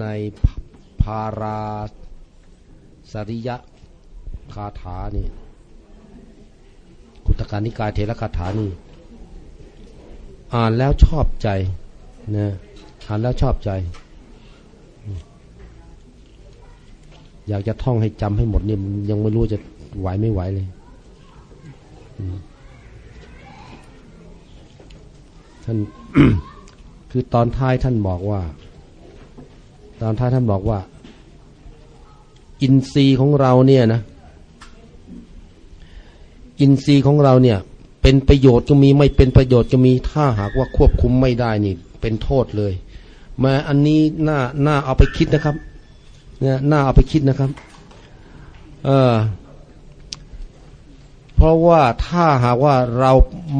ในพาราสริยะคาถานี่กุตการนิกายเทระคาถานี่อ่านแล้วชอบใจนะอ่านแล้วชอบใจ อยากจะท่องให้จำให้หมดเนี่ยยังไม่รู้จะไหวไม่ไหวเลยท่านคือตอนท้ายท่านบอกว่า ตอนท้ายท่านบอกว่า อินทรีย์ของเราเนี่ยนะ อินทรีย์ของเราเนี่ย เป็นประโยชน์ก็มีไม่เป็นประโยชน์ก็มีถ้าหากว่าควบคุมไม่ได้นี่ เป็นโทษเลย มาอันนี้หน่าหน่าเอาไปคิดนะครับเนี่ยหน่าเอาไปคิดนะครับ เออเพราะว่าถ้าหากว่าเรา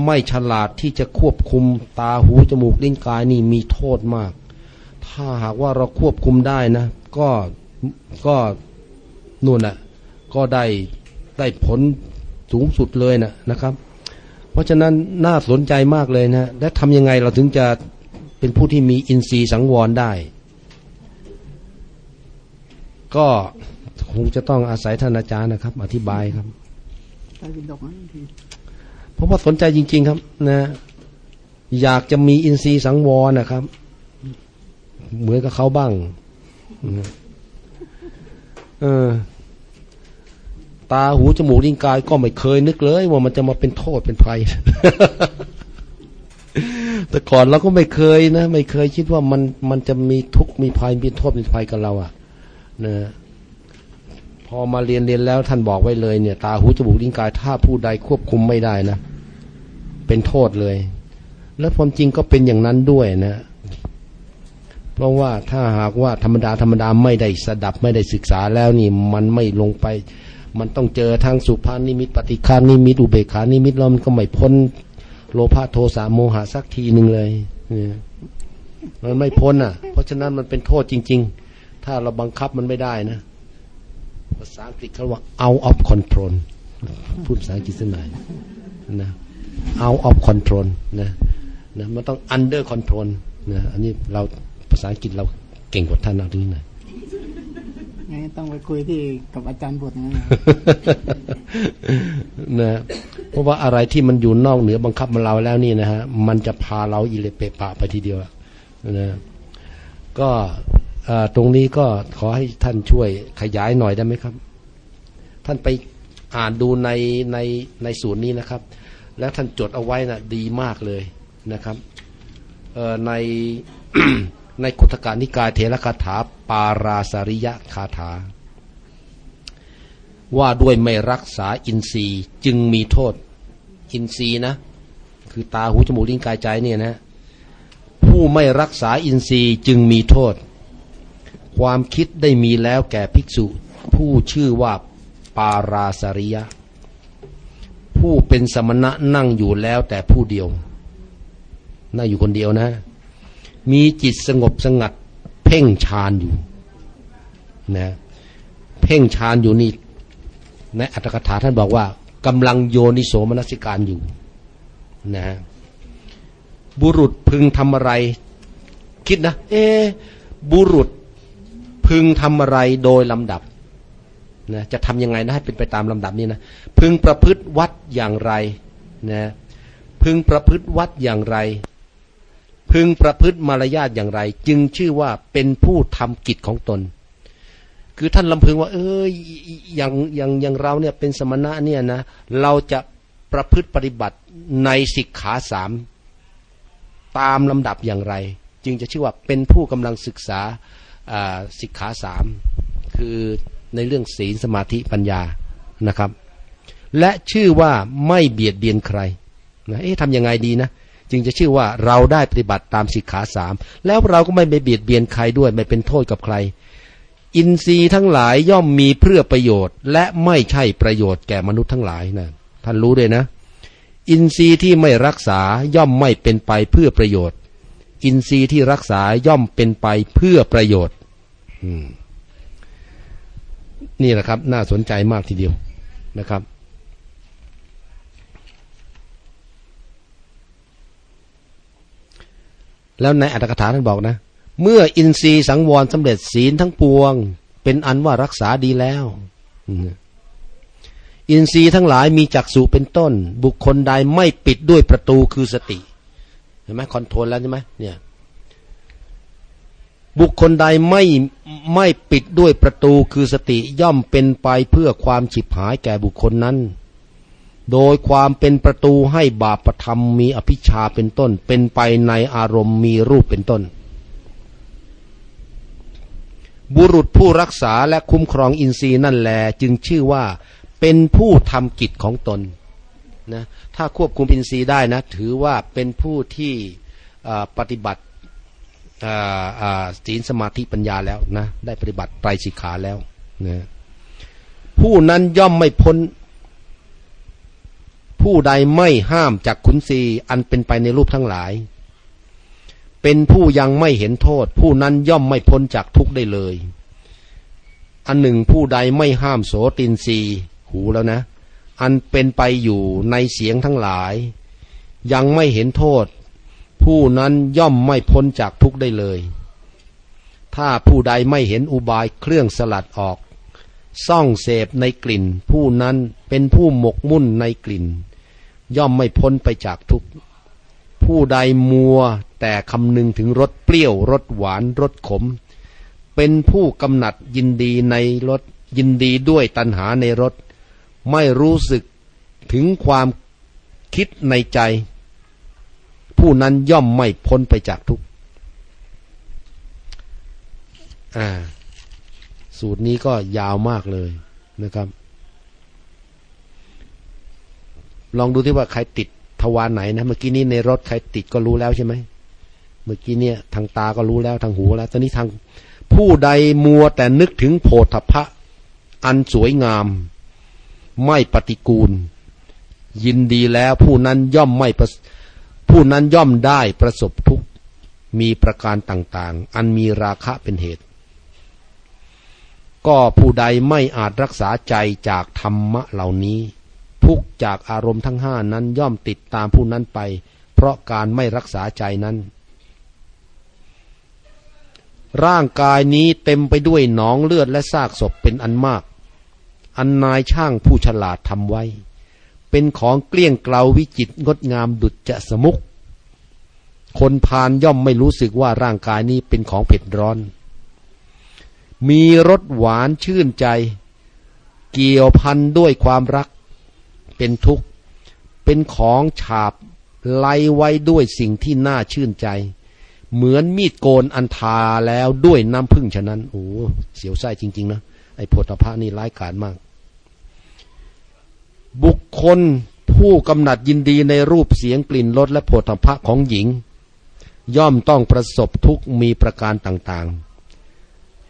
ไม่ฉลาดที่จะควบคุมตาหูจมูกลิ้นกายนี่มีโทษมาก ถ้าหากว่าเราควบคุมได้นะ ก็ก็นู่นน่ะก็ได้ได้ผลสูงสุดเลยนะนะครับ เพราะฉะนั้นน่าสนใจมากเลยนะและทำยังไงเราถึงจะเป็นผู้ที่มีอินทรีย์สังวรได้ ก็คงจะต้องอาศัยท่านอาจารย์นะครับ อธิบายครับใจเป็นดอกนะทีเพราะว่าสนใจจริง ๆ ครับ นะ อยากจะมีอินทรีย์สังวรนะครับ เหมือนกับเขาบ้างเออ ตาหูจมูกลิ้นกายก็ไม่เคยนึกเลย ว่ามันจะมาเป็นโทษเป็นภัยแต่ก่อนเราก็ไม่เคยนะ ไม่เคยคิดว่ามันมันจะมีทุกข์มีภัยมีโทษมีภัยกับเรา อะนะพอมาเรียนเรียนแล้วท่านบอกไว้เลยเนี่ย ตาหูจมูกลิ้นกาย ถ้าผู้ใดควบคุมไม่ได้นะเป็นโทษเลย และความจริงก็เป็นอย่างนั้นด้วยนะ เพราะว่าถ้าหากว่าธรรมดาธรรมดาไม่ได้สดับไม่ได้ศึกษาแล้วนี่มันไม่ลงไป มันต้องเจอทางสุภานิมิตปฏิฆานิมิตอุเบกขานิมิตแล้วมันก็ไม่พ้นโลภะโทสะโมหะสักทีหนึ่งเลยมันไม่พ้นอะ เพราะฉะนั้นมันเป็นโทษจริง ๆ ถ้าเราบังคับมันไม่ได้นะ ภาษาอังกฤษเขาว่า out of control พูดภาษาอังกฤษสักหน่อยนะ out of control นะนะมันต้อง under control นะอันนี้เรา ภาษาอังกฤษเราเก่งกว่าท่านเอาที่ไหนงั้นต้องไปคุยที่กับอาจารย์บทนะนะเพราะว่าอะไรที่มันอยู่นอกเหนือบังคับมาเราแล้วนี่นะฮะมันจะพาเราอิเลเปปะไปทีเดียวนะก็ตรงนี้ก็ขอให้ท่านช่วยขยายหน่อยได้ไหมครับ ท่านไปอ่านดูในในในสูตรนี้นะครับ แล้วท่านจดเอาไว้นะ่ะดีมากเลยนะครับใน ในขุทกานิกายเทระคาถาปาราสริยะคาถา ว่าด้วยไม่รักษาอินทรีย์จึงมีโทษ อินทรีย์นะ คือตาหูจมูกลิ้นกายใจเนี่ยนะ ผู้ไม่รักษาอินทรีย์จึงมีโทษ ความคิดได้มีแล้วแก่ภิกษุ ผู้ชื่อว่าปาราสริยะ ผู้เป็นสมณะนั่งอยู่แล้วแต่ผู้เดียวนั่งอยู่คนเดียวนะ มีจิตสงบสงัด เพ่งฌานอยู่นะเพ่งฌานอยู่นี่ในอัตถกถาท่านบอกว่ากำลังโยนิโสมนสิการอยู่นะบุรุษพึงทำอะไร คิดนะ เอ บุรุษพึงทำอะไรโดยลำดับนะจะทำยังไงนะให้เป็นไปตามลำดับนี้นะพึงประพฤติวัดอย่างไรนะพึงประพฤติวัดอย่างไร พึงประพฤติมารยาทอย่างไร จึงชื่อว่าเป็นผู้ทำกิจของตน คือท่านลำพึงว่า เอออย่างอย่างอย่างเราเนี่ยเป็นสมณะเนี่ยนะ เราจะประพฤติปฏิบัติในสิกขาสามตามลำดับอย่างไร จึงจะชื่อว่าเป็นผู้กำลังศึกษาสิกขาสามคือในเรื่องศีลสมาธิปัญญานะครับ และชื่อว่าไม่เบียดเบียนใครนะเอ๊ะทำยังไงดีนะ จึงจะชื่อว่าเราได้ปฏิบัติตามสิกขาสามแล้วเราก็ไม่ไปเบียดเบียนใครด้วยไม่เป็นโทษกับใคร อินทรีย์ทั้งหลายย่อมมีเพื่อประโยชน์ และไม่ใช่ประโยชน์แก่มนุษย์ทั้งหลายนะท่านรู้ด้วยนะ อินทรีย์ที่ไม่รักษาย่อมไม่เป็นไปเพื่อประโยชน์ อินทรีย์ที่รักษาย่อมเป็นไปเพื่อประโยชน์นี่แหละครับ น่าสนใจมากทีเดียวนะครับ แล้วในอัตถกถาท่านบอกนะ เมื่ออินทรีย์สังวรสำเร็จศีลทั้งปวง เป็นอันว่ารักษาดีแล้วอินทรีย์ทั้งหลายมีจักษุเป็นต้น บุคคลใดไม่ปิดด้วยประตูคือสติเห็นไหมคอนโทรลแล้วใช่ไหมเนี่ย บุคคลใดไม่ไม่ปิดด้วยประตูคือสติย่อมเป็นไปเพื่อความฉิบหายแก่บุคคลนั้น โดยความเป็นประตูให้บาปประธรรมมีอภิชาเป็นต้น เป็นไปในอารมณ์มีรูปเป็นต้น บุรุษผู้รักษาและคุ้มครองอินทรีย์นั่นแลจึงชื่อว่าเป็นผู้ทำกิจของตนนะถ้าควบคุมอินทรีย์ได้นะ ถือว่าเป็นผู้ที่ปฏิบัติศีลสมาธิปัญญาแล้วนะ ได้ปฏิบัติไตรสิกขาแล้วนะผู้นั้นย่อมไม่พ้น ผู้ใดไม่ห้ามจากขุนศีอันเป็นไปในรูปทั้งหลาย เป็นผู้ยังไม่เห็นโทษ ผู้นั้นย่อมไม่พ้นจากทุกข์ได้เลย อันหนึ่งผู้ใดไม่ห้ามโสตินรีหูแล้วนะ อันเป็นไปอยู่ในเสียงทั้งหลาย ยังไม่เห็นโทษ ผู้นั้นย่อมไม่พ้นจากทุกข์ได้เลย ถ้าผู้ใดไม่เห็นอุบายเครื่องสลัดออก ซ่องเสพในกลิ่น ผู้นั้นเป็นผู้หมกมุ่นในกลิ่น ย่อมไม่พ้นไปจากทุกข์ผู้ใดมัวแต่คำนึงถึงรสเปรี้ยวรสหวานรสขม เป็นผู้กำหนัดยินดีในรสยินดีด้วยตัณหาในรสไม่รู้สึกถึงความคิดในใจ ผู้นั้นย่อมไม่พ้นไปจากทุกข์ สูตรนี้ก็ยาวมากเลยนะครับ ลองดูที่ว่าใครติดทวารไหนนะเมื่อกี้นี้ในรถใครติดก็รู้แล้วใช่ไหมเมื่อกี้เนี่ย ทางตาก็รู้แล้วทางหูแล้ว ตอนนี้ทางผู้ใดมัวแต่นึกถึงโพธพะ อันสวยงาม ไม่ปฏิกูล ยินดีแล้วผู้นั้นย่อมไม่ผู้นั้นย่อมได้ประสบทุกมีประการต่าง ๆ อันมีราคะเป็นเหตุ ก็ผู้ใดไม่อาจรักษาใจจากธรรมะเหล่านี้ ทุกจากอารมณ์ทั้งห้านั้นย่อมติดตามผู้นั้นไป เพราะการไม่รักษาใจนั้น ร่างกายนี้เต็มไปด้วยหนองเลือดและซากศพเป็นอันมาก อันนายช่างผู้ฉลาดทำไว้ เป็นของเกลี้ยงเกลาวิจิตงดงามดุจจะสมุก คนพานย่อมไม่รู้สึกว่าร่างกายนี้เป็นของเผ็ดร้อน มีรสหวานชื่นใจ เกี่ยวพันด้วยความรัก เป็นทุกข์ เป็นของฉาบไล่ไว้ด้วยสิ่งที่น่าชื่นใจ เหมือนมีดโกนอันทาแล้วด้วยน้ำพึ่งฉะนั้น โอ้เสียวไส้จริง ๆ นะ ไอ้โพธพะนี่ร้ายกาจมาก บุคคลผู้กำหนัดยินดีในรูปเสียงกลิ่นรสและโผฏฐะของหญิง ย่อมต้องประสบทุกมีประการต่างๆ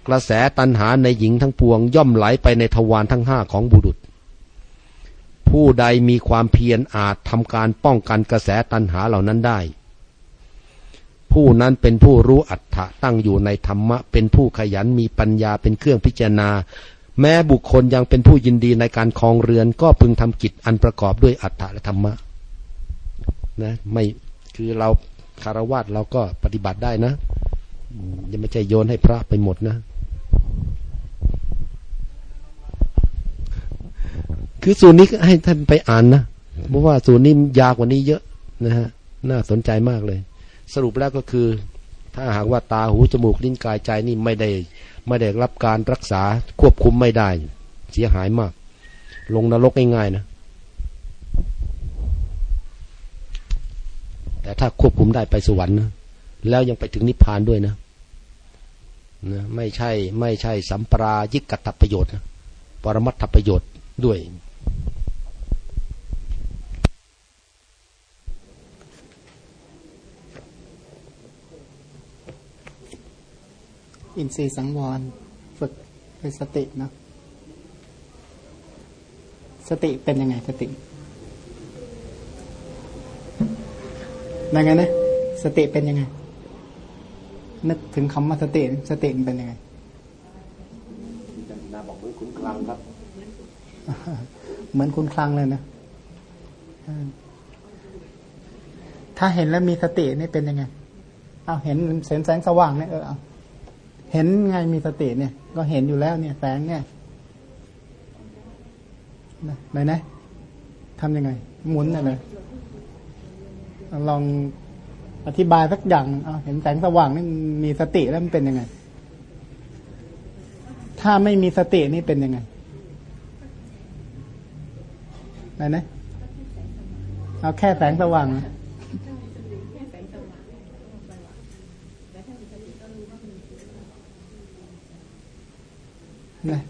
กระแสตันหาในหญิงทั้งปวง ย่อมไหลไปในทวารทั้งห้าของบุรุษ ผู้ใดมีความเพียรอาจทำการป้องกันกระแสตันหาเหล่านั้นได้ ผู้นั้นเป็นผู้รู้อัตถะตั้งอยู่ในธรรมะ เป็นผู้ขยันมีปัญญาเป็นเครื่องพิจารณา แม้บุคคลยังเป็นผู้ยินดีในการคลองเรือน ก็พึงทำกิจอันประกอบด้วยอัตถะและธรรมะนะไม่คือเราคารวะเราก็ปฏิบัติได้นะยังไม่ใช่โยนให้พระไปหมดนะ คือส่วนนี้ให้ท่านไปอ่านนะเพราะว่าส่วนนี้ยากกว่านี้เยอะนะฮะน่าสนใจมากเลย สรุปแล้วก็คือ ถ้าหากว่าตาหูจมูกลิ้นกายใจนี่ไม่ได้ไม่ได้รับการรักษาควบคุมไม่ได้ เสียหายมาก ลงนรกง่ายๆนะแต่ถ้าควบคุมได้ไปสวรรค์นะแล้วยังไปถึงนิพพานด้วยนะ นะไม่ใช่ไม่ใช่สัมปรายิกัตประโยชน์นะปรมัตถประโยชน์ด้วยอินทรีย์สังวรฝึกเป็นสตินะสติเป็นยังไงสติยังไงนะ สติเป็นยังไง นึกถึงคำว่าสติสติมันเป็นยังไงนาบอกว่าคุณคลังครับ เหมือนคุณคลังเลยนะ ถ้าเห็นแล้วมีสตินี่เป็นยังไง เอาเห็นเห็นแสงสว่างเนี่ยเออเอาเห็นไงมีสติเนี่ย ก็เห็นอยู่แล้วเนี่ย แสงเนี่ยนะไหนนะทำยังไง หมุนน่ะเลยลอง อธิบายสักอย่างเห็นแสงสว่างนี่มีสติแล้วมันเป็นยังไง ถ้าไม่มีสตินี่เป็นยังไงไหนนะเอาแค่แสงสว่างนะนะ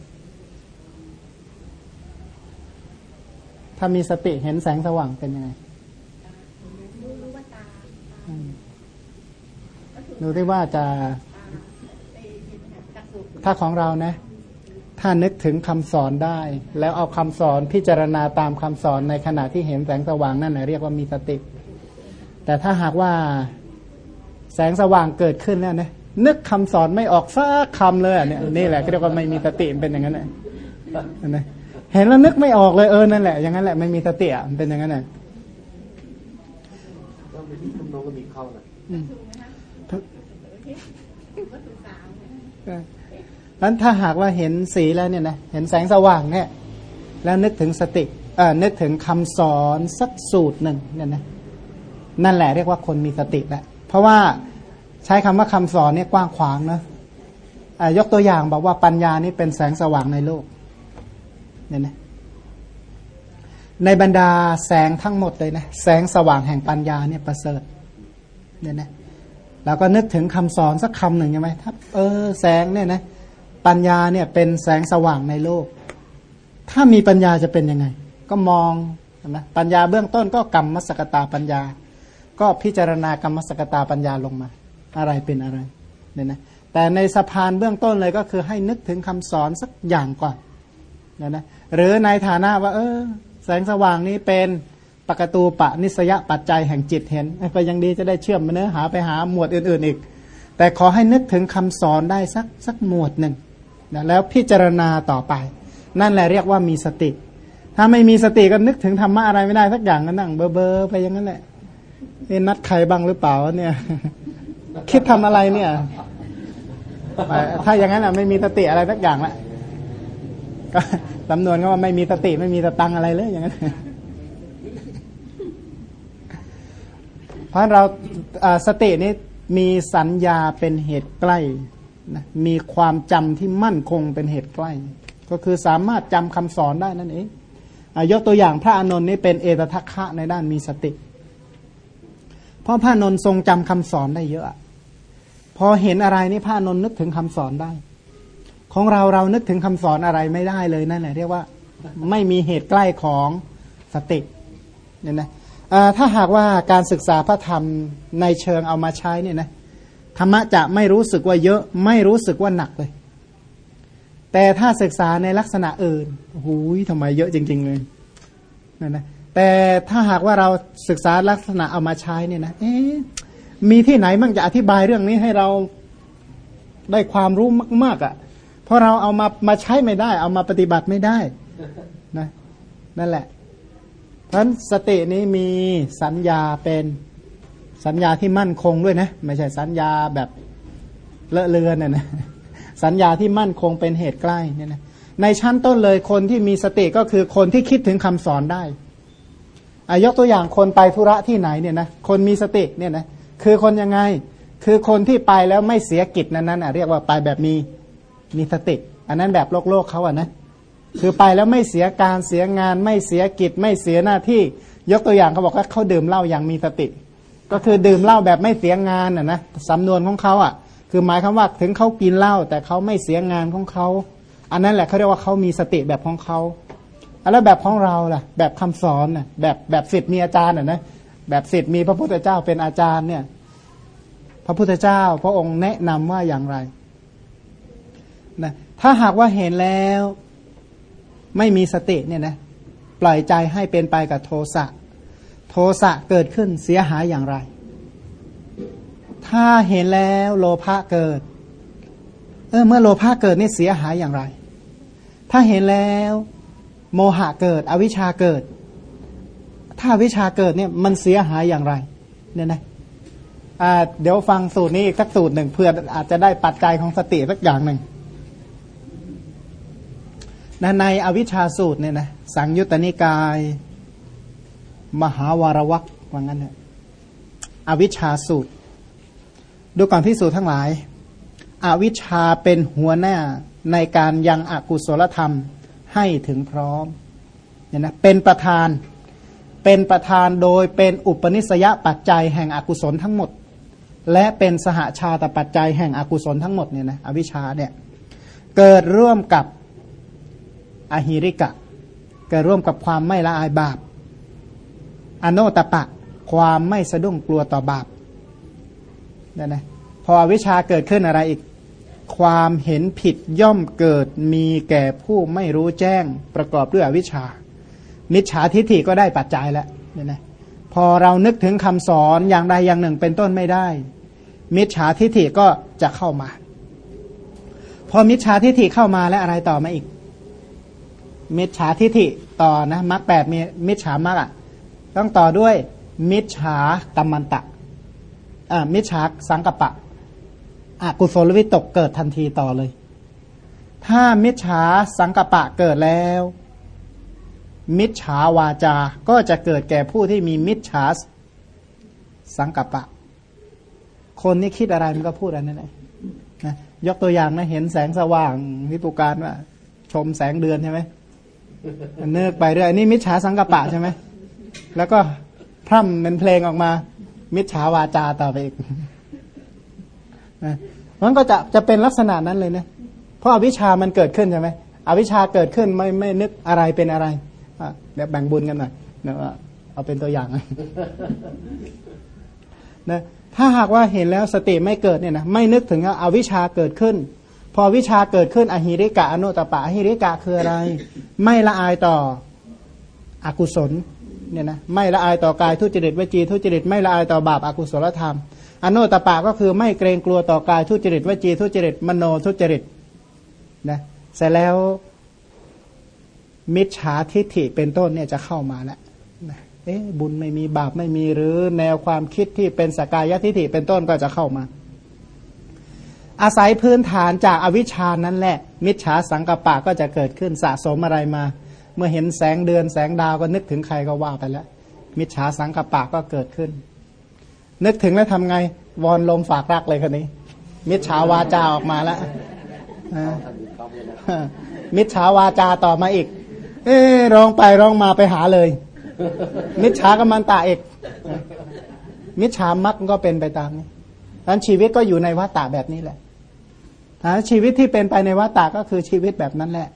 ถ้ามีสติเห็นแสงสว่างเป็นยังไงอืม ดูได้ว่าจะ ถ้าของเรานะ ถ้านึกถึงคำสอนได้ แล้วเอาคำสอนพิจารณาตามคำสอนในขณะที่เห็นแสงสว่างนั่นนะเรียกว่ามีสติ แต่ถ้าหากว่าแสงสว่างเกิดขึ้นแล้วนะนึกคำสอนไม่ออกสักคำเลยอะเนี่ยนี่แหละเรียกว่าไม่มีสติมันเป็นอย่างนั้นแหละเห็นไหมเห็นแล้วนึกไม่ออกเลยเออนั่นแหละอย่างนั้นแหละไม่มีสติอะมันเป็นอย่างนั้นแหละก็มีที่ทำนองก็มีเข้านะ อืม นั้นถ้าหากว่าเห็นสีแล้วเนี่ยนะเห็นแสงสว่างเนี่ยแล้วนึกถึงสติเอ่อนึกถึงคำสอนสักสูตรหนึ่งเนี่ยนะนั่นแหละเรียกว่าคนมีสติแหละเพราะว่าใช้คำว่าคำสอนเนี่ยกว้างขวางนะอายกตัวอย่างบอกว่าปัญญานี่เป็นแสงสว่างในโลกเนี่ยนะในบรรดาแสงทั้งหมดเลยนะแสงสว่างแห่งปัญญาเนี่ยประเสริฐเนี่ยนะ เราก็นึกถึงคำสอนสักคำหนึ่งใช่ไหมถ้าเออแสงเนี่ยนะปัญญาเนี่ยเป็นแสงสว่างในโลก ถ้ามีปัญญาจะเป็นยังไง ก็มองนะปัญญาเบื้องต้นก็กรรมมสกตาปัญญา ก็พิจารณากรรมสกตาปัญญาลงมา อะไรเป็นอะไรเนี่ยนะแต่ในสะพานเบื้องต้นเลยก็คือให้นึกถึงคำสอนสักอย่างก่อนนี่ยนะหรือในฐานะว่า เออ แสงสว่างนี้เป็น ปกตูปะนิสยปัจจัยแห่งจิตเห็นก็ยังดีจะได้เชื่อมเนื้อหาไปหาหมวดอื่น ๆ อีก แต่ขอให้นึกถึงคำสอนได้สักสักหมวดหนึ่งนะแล้วพิจารณาต่อไป นั่นแหละเรียกว่ามีสติ ถ้าไม่มีสติก็นึกถึงธรรมะอะไรไม่ได้สักอย่างก็นั่งเบอเบอไปอย่างนั้นแหละนี่นัดใครบ้างหรือเปล่าเนี่ย คิดทำอะไรเนี่ย ถ้าอย่างนั้นอะไม่มีสติอะไรสักอย่างละก็สำนวนก็ว่าไม่มีสติไม่มีสตังอะไรเลยอย่างนั้น เพราะเราสตินี้มีสัญญาเป็นเหตุใกล้นะมีความจำที่มั่นคงเป็นเหตุใกล้ ก็คือสามารถจำคำสอนได้นั่นเองอยกตัวอย่างพระอานนท์นี่เป็นเอตทัคคะในด้านมีสติ เพราะพระอานนท์ทรงจำคำสอนได้เยอะ พอเห็นอะไรนี่พระอานนท์นึกถึงคำสอนได้ ของเราเรานึกถึงคำสอนอะไรไม่ได้เลยนั่นแหละเรียกว่าไม่มีเหตุใกล้ของสติเนี่ยนะ ถ้าหากว่าการศึกษาพระธรรมในเชิงเอามาใช้เนี่ยนะธรรมะจะไม่รู้สึกว่าเยอะไม่รู้สึกว่าหนักเลย แต่ถ้าศึกษาในลักษณะอื่นหูยทำไมเยอะจริง ๆ เลยนั่นนะแต่ถ้าหากว่าเราศึกษาลักษณะเอามาใช้เนี่ยนะเอ๊ะมีที่ไหนมั่งจะอธิบายเรื่องนี้ให้เราได้ความรู้มาก ๆอะ่ะ เพราะเราเอามามาใช้ไม่ได้ เอามาปฏิบัติไม่ได้นะนั่นแหละ เพราะสตินี้มีสัญญาเป็นสัญญาที่มั่นคงด้วยนะ ไม่ใช่สัญญาแบบเลอะเลือนน่ยนะสัญญาที่มั่นคงเป็นเหตุใกล้เนี่ยนะในชั้นต้นเลยคนที่มีสติก็คือคนที่คิดถึงคำสอนได้อายกตัวอย่างคนไปธุระที่ไหนเนี่ยนะคนมีสติเนี่ยนะคือคนยังไงคือคนที่ไปแล้วไม่เสียกิจนั้นนั้นเรียกว่าไปแบบมีมีสติ อันนั้นแบบโลกโลกเขาอะนะ คือไปแล้วไม่เสียการเสียงาน ไม่เสียกิจไม่เสียหน้าที่ ยกตัวอย่างเขาบอกว่าเขาดื่มเหล้าอย่างมีสติ ก็คือดื่มเหล้าแบบไม่เสียงานอะนะสำนวนของเขาอะ คือหมายคำว่าถึงเขากินเหล้าแต่เขาไม่เสียงานของเขาอันนั้นแหละเขาเรียกว่าเขามีสติแบบของเขาแล้วแบบของเราล่ะ แบบคำสอนน่ะแบบแบบสิทธิ์มีอาจารย์อะนะแบบสิทธิ์มีพระพุทธเจ้าเป็นอาจารย์เนี่ย พระพุทธเจ้าพระองค์แนะนำว่าอย่างไรนะถ้าหากว่าเห็นแล้ว ไม่มีสติเนี่ยนะปล่อยใจให้เป็นไปกับโทสะโทสะเกิดขึ้นเสียหายอย่างไร ถ้าเห็นแล้วโลภะเกิด เออเมื่อโลภะเกิดนี่เสียหายอย่างไร ถ้าเห็นแล้ว โมหะเกิด อวิชชาเกิด ถ้าวิชาเกิดเนี่ยมันเสียหายอย่างไร เนี่ยนะเดี๋ยวฟังสูตรนี้อีกสักสูตรหนึ่งเพื่ออาจจะได้ปัจจัยของสติสักอย่างหนึ่ง นะในอวิชชาสูตรเนี่ยนะสังยุตตนิกาย มหาวารวักว่างั้นเนี่ยอวิชชาสูตร ดูก่อนพิสูจน์ทั้งหลาย อวิชชาเป็นหัวหน้าในการยังอกุศลธรรมให้ถึงพร้อมเนี่ยนะเป็นประธานเป็นประธานโดยเป็นอุปนิสยปัจจัยแห่งอกุศลทั้งหมด และเป็นสหชาตปัจจัยแห่งอกุศลทั้งหมดเนี่ยนะอวิชชาเนี่ยเกิดร่วมกับ อหิริกะเกิดร่วมกับความไม่ละอายบาป อโนตปะ ความไม่สะดุ้งกลัวต่อบาปนั่นนะพอวิชาเกิดขึ้นอะไรอีก ความเห็นผิดย่อมเกิดมีแก่ผู้ไม่รู้แจ้งประกอบด้วยอวิชา มิจฉาทิฏฐิก็ได้ปัจจัยแล้วเนี่ยนะพอเรานึกถึงคำสอนอย่างใดอย่างหนึ่งเป็นต้นไม่ได้ มิจฉาทิฏฐิก็จะเข้ามา พอมิจฉาทิฏฐิเข้ามาแล้วอะไรต่อมาอีก มิจฉาทิฏฐิต่อนะมรรคแปดมีมิจฉามรรคอะต้องต่อด้วยมิจฉากรรมันตะอ่ามิจฉาสังกปะอกุศลวิตกเกิดทันทีต่อเลย ถ้ามิจฉาสังกปะเกิดแล้ว มิจฉาวาจา ก็จะเกิดแก่ผู้ที่มีมิจฉาสังกปะ คนนี้คิดอะไรมันก็พูดอะไรนั่นแหละนะยกตัวอย่างนะเห็นแสงสว่างวิปุการว่า ชมแสงเดือนใช่ไหม เนิกไปเรื่อยอันนี้มิจฉาสังกปะใช่ไหมแล้วก็พร่ำเป็นเพลงออกมา มิจฉาวาจาต่อไปอีกนะมันก็จะจะเป็นลักษณะนั้นเลยนะเพราะอาวิชามันเกิดขึ้นใช่ไหมอวิชาเกิดขึ้นไม่ไม่นึกอะไรเป็นอะไรอะเดี๋ยวแบ่งบุญกันหน่อยนะว่าเอาเป็นตัวอย่างนะถ้าหากว่าเห็นแล้วสติไม่เกิดเนี่ยนะไม่นึกถึงอวิชาเกิดขึ้น พอวิชาเกิดขึ้นอหิริกะอนุตตปะอหิริกะคืออะไร ไม่ละอายต่ออกุศลเนี่ยนะไม่ละอายต่อกายทุจริตวจีทุจริตไม่ละอายต่อบาปอากุศลธรรม อนุตตปะก็คือไม่เกรงกลัวต่อกายทุจริตวจีทุจริตมโนทุจริตนะเสร็จแล้วมิจฉาทิฏฐิเป็นต้นเนี่ยจะเข้ามาแล้วนะเอ๊ะบุญไม่มีบาปไม่มีหรือแนวความคิดที่เป็นสกายทิฏฐิเป็นต้นก็จะเข้ามา อาศัยพื้นฐานจากอวิชชานั้นแหละ มิจฉาสังกปะก็จะเกิดขึ้นสะสมอะไรมา เมื่อเห็นแสงเดือนแสงดาวก็นึกถึงใครก็ว่าไปแล้ว มิจฉาสังกปะก็เกิดขึ้น นึกถึงแล้วทำไงวอนลมฝากรักเลยคนนี้ มิจฉาวาจาออกมาแล้วมิจฉาวาจาต่อมาอีก เอ๊ร้องไปร้องมาไปหาเลย มิจฉากำมันตาเอกมิจฉามักก็เป็นไปตามนี้ดังชีวิตก็อยู่ในวัฏฏะแบบนี้แหละ ชีวิตที่เป็นไปในวัฏฏะก็คือชีวิตแบบนั้นแหละ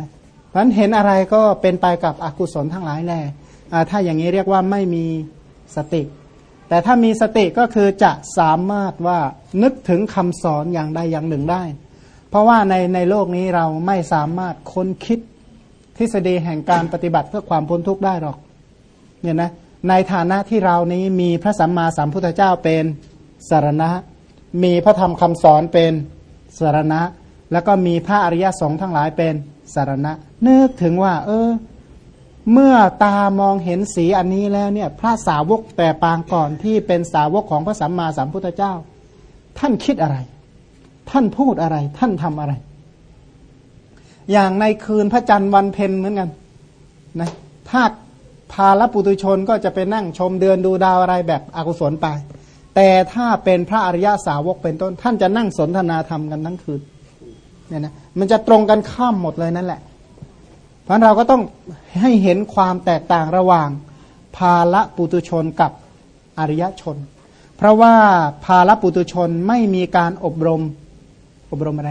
นะเพราะนั้นเห็นอะไรก็เป็นไปกับอกุศลทั้งหลายแหละถ้าอย่างนี้เรียกว่าไม่มีสติ แต่ถ้ามีสติก็คือจะสามารถว่านึกถึงคำสอนอย่างใดอย่างหนึ่งได้ เพราะว่าในในโลกนี้เราไม่สามารถค้นคิดทฤษฎีแห่งการปฏิบัติเพื่อความพ้นทุกข์ได้หรอกเนี่ยนะในฐานะที่เรานี้มีพระสัมมาสัมพุทธเจ้าเป็นสารณะ มีพระธรรมคำสอนเป็น สารณะ แล้วก็มีพระอริยสงฆ์ทั้งหลายเป็นสารณะ นึกถึงว่า เออ เมื่อตามองเห็นสีอันนี้แล้วเนี่ย พระสาวกแต่ปางก่อนที่เป็นสาวกของพระสัมมาสัมพุทธเจ้า ท่านคิดอะไร ท่านพูดอะไร ท่านทำอะไร อย่างในคืนพระจันทร์วันเพ็ญเหมือนกันนะถ้าพาลปุตุชนก็จะไปนั่งชมเดือนดูดาวอะไรแบบอกุศลไป แต่ถ้าเป็นพระอริยาสาวกเป็นต้น ท่านจะนั่งสนทนาธรรมกันทั้งคืนเนี่ยนะมันจะตรงกันข้ามหมดเลยนั่นแหละ เพราะเราก็ต้องให้เห็นความแตกต่างระหว่างภาละปุตุชนกับอริยชน เพราะว่าภาละปุตุชนไม่มีการอบรม อบรมอะไร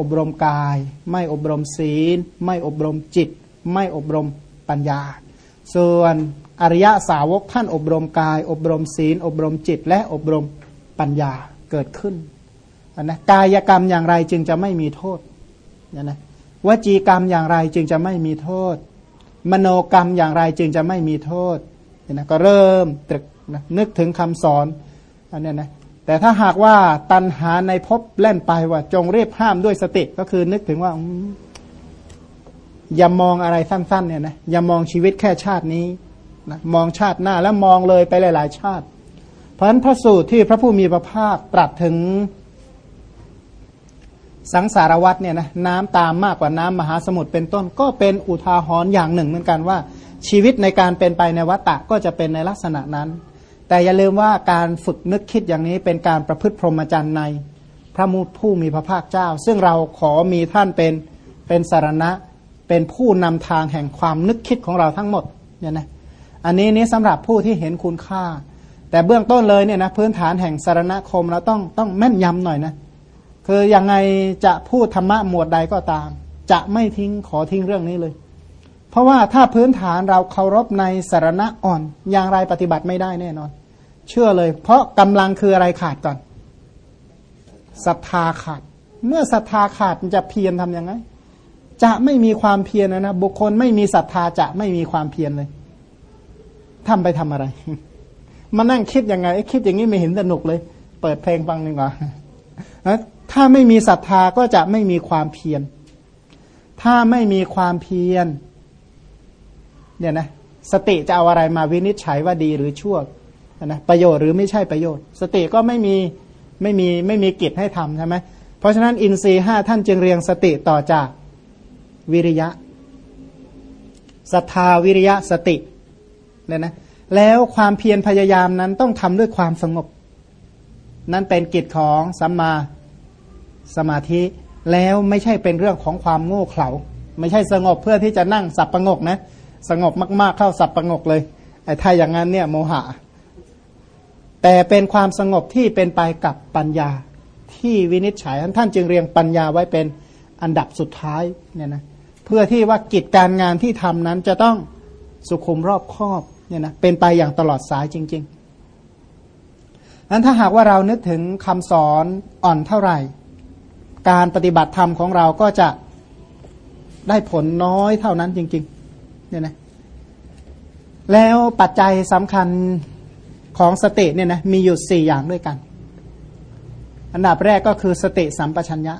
อบรมกาย ไม่อบรมศีล ไม่อบรมจิต ไม่อบรมปัญญา ส่วน อริยสาวกท่านอบรมกาย อบรมศีล อบรมจิต และอบรมปัญญาเกิดขึ้นนะกายกรรมอย่างไรจึงจะไม่มีโทษนะนะวจีกรรมอย่างไรจึงจะไม่มีโทษ มโนกรรมอย่างไรจึงจะไม่มีโทษนะก็เริ่มตรึกนะนึกถึงคำสอนอันนี้นะแต่ถ้าหากว่าตันหาในภพเล่นไปว่า จงเรียบห้ามด้วยสติก็คือนึกถึงว่าอย่ามองอะไรสั้น ๆ เนี่ยนะอย่ามองชีวิตแค่ชาตินี้ นะมองชาติหน้าแล้วมองเลยไปหลาย ๆ ชาติ เพราะฉะนั้นพระสูตรที่พระผู้มีพระภาคตรัสถึงสังสารวัตเนี่ยนะน้ำตามมากกว่าน้ำมหาสมุทรเป็นต้น ก็เป็นอุทาหรณ์อย่างหนึ่งเหมือนกันว่า ชีวิตในการเป็นไปในวัฏฏะก็จะเป็นในลักษณะนั้น แต่อย่าลืมว่าการฝึกนึกคิดอย่างนี้เป็นการประพฤติพรหมจรรย์ในพระมุผู้มีพระภาคเจ้า ซึ่งเราขอมีท่านเป็นเป็นสารณะ เป็นผู้นำทางแห่งความนึกคิดของเราทั้งหมดเนี่ยนะ อันนี้นี้สำหรับผู้ที่เห็นคุณค่า แต่เบื้องต้นเลยเนี่ยนะพื้นฐานแห่งสารณคมเราต้องต้องแม่นยำหน่อยนะคือยังไงจะพูดธรรมะหมวดใดก็ตาม จะไม่ทิ้งขอทิ้งเรื่องนี้เลย เพราะว่าถ้าพื้นฐานเราเคารพในสารณะอ่อน อย่างไรปฏิบัติไม่ได้แน่นอน เชื่อเลย เพราะกำลังคืออะไรขาดก่อนศรัทธาขาด เมื่อศรัทธาขาดจะเพียรทำยังไง จะไม่มีความเพียรนะนะบุคคลไม่มีศรัทธาจะไม่มีความเพียรเลย ทำไปทำอะไร มานั่งคิดยังไงคิดอย่างนี้ไม่เห็นสนุกเลย เปิดเพลงฟังดีกว่าถ้าไม่มีศรัทธาก็จะไม่มีความเพียร ถ้าไม่มีความเพียรเนี่ยนะสติจะเอาอะไรมาวินิจฉัยว่าดีหรือชั่วนะประโยชน์หรือไม่ใช่ประโยชน์ สติก็ไม่มีไม่มีไม่มีกิจให้ทำใช่ไหมเพราะฉะนั้นอินทรีห้าท่านจึงเรียงสติต่อจากวิริยะศรัทธาวิริยะสติ เนี่ยนะแล้วความเพียรพยายามนั้นต้องทำด้วยความสงบ นั่นเป็นกิจของสัมมาสมาธิแล้วไม่ใช่เป็นเรื่องของความโง่เขลาไม่ใช่สงบเพื่อที่จะนั่งสับประงกนะ สงบมากๆเข้าสับประงกเลยไอ้ถ้าอย่างนั้นเนี่ยโมหะ แต่เป็นความสงบที่เป็นไปกับปัญญาที่วินิจฉัยท่านจึงเรียงปัญญาไว้เป็นอันดับสุดท้ายเนี่ยนะเพื่อที่ว่ากิจการงานที่ทำนั้นจะต้องสุขุมรอบคอบ เนี่ยนะเป็นไปอย่างตลอดสายจริงๆนั้นถ้าหากว่าเรานึกถึงคำสอนอ่อนเท่าไหร่ การปฏิบัติธรรมของเราก็จะได้ผลน้อยเท่านั้นจริงๆเนี่ยนะแล้วปัจจัยสำคัญของสติเนี่ยนะมีอยู่สี่อย่างด้วยกัน อันดับแรกก็คือสติสัมปชัญญะ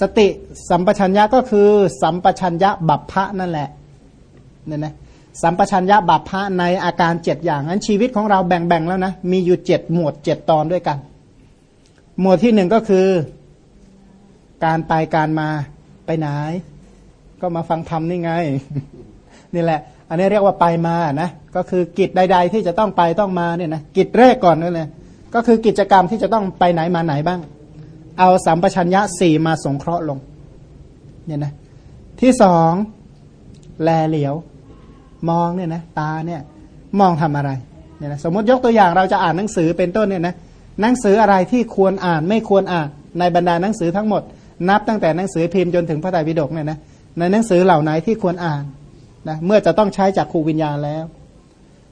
สติสัมปชัญญะก็คือสัมปชัญญะบัพพะนั่นแหละเนี่ยนะ สัมปชัญญะบัพพะในอาการเจ็ดอย่างนั้นชีวิตของเราแบ่งๆแล้วนะ มีอยู่เจ็ดหมวดเจ็ดตอนด้วยกัน หมวดที่หนึ่งก็คือ การไปการมาไปไหน ก็มาฟังธรรมนี่ไง นี่แหละ อันนี้เรียกว่าไปมานะก็คือกิจใด ๆ ที่จะต้องไปต้องมาเนี่ยนะกิจแรกก่อนนั่นเลยก็คือกิจกรรมที่จะต้องไปไหนมาไหนบ้าง เอาสัมปชัญญะสี่มาสงเคราะห์ลงเนี่ยนะที่สองแลเหลียว มองเนี่ยนะตาเนี่ยมองทำอะไรเนี่ยนะสมมติยกตัวอย่างเราจะอ่านหนังสือเป็นต้นเนี่ยนะหนังสืออะไรที่ควรอ่านไม่ควรอ่านในบรรดาหนังสือทั้งหมด นับตั้งแต่หนังสือพิมพ์จนถึงพระไตรปิฎกเนี่ยนะในหนังสือเหล่าไหนที่ควรอ่านนะเมื่อจะต้องใช้จากครูวิญญาณแล้ว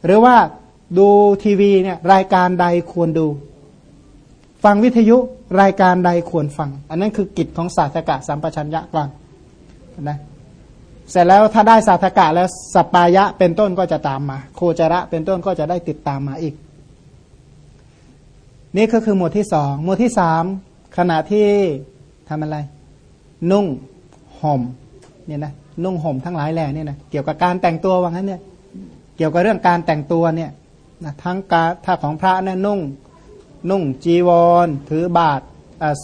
หรือว่าดูทีวีเนี่ยรายการใดควรดู ฟังวิทยุรายการใดควรฟัง อันนั้นคือกิจของศาสกะสัมปชัญญะก่อนนะ เสร็จแล้วถ้าได้ศาสกะแล้วสปายะเป็นต้นก็จะตามมา โคจระเป็นต้นก็จะได้ติดตามมาอีก นี่ก็คือหมวดที่สองหมวดที่สามขณะที่ทำอะไร นุ่งห่มเนี่ยนะนุ่งห่มทั้งหลายแหล่เนี่ยนะเกี่ยวกับการแต่งตัวว่างั้นเนี่ยเกี่ยวกับเรื่องการแต่งตัวเนี่ยนะทั้งการถ้าของพระเนี่ยนุ่งนุ่งจีวร ถือบาท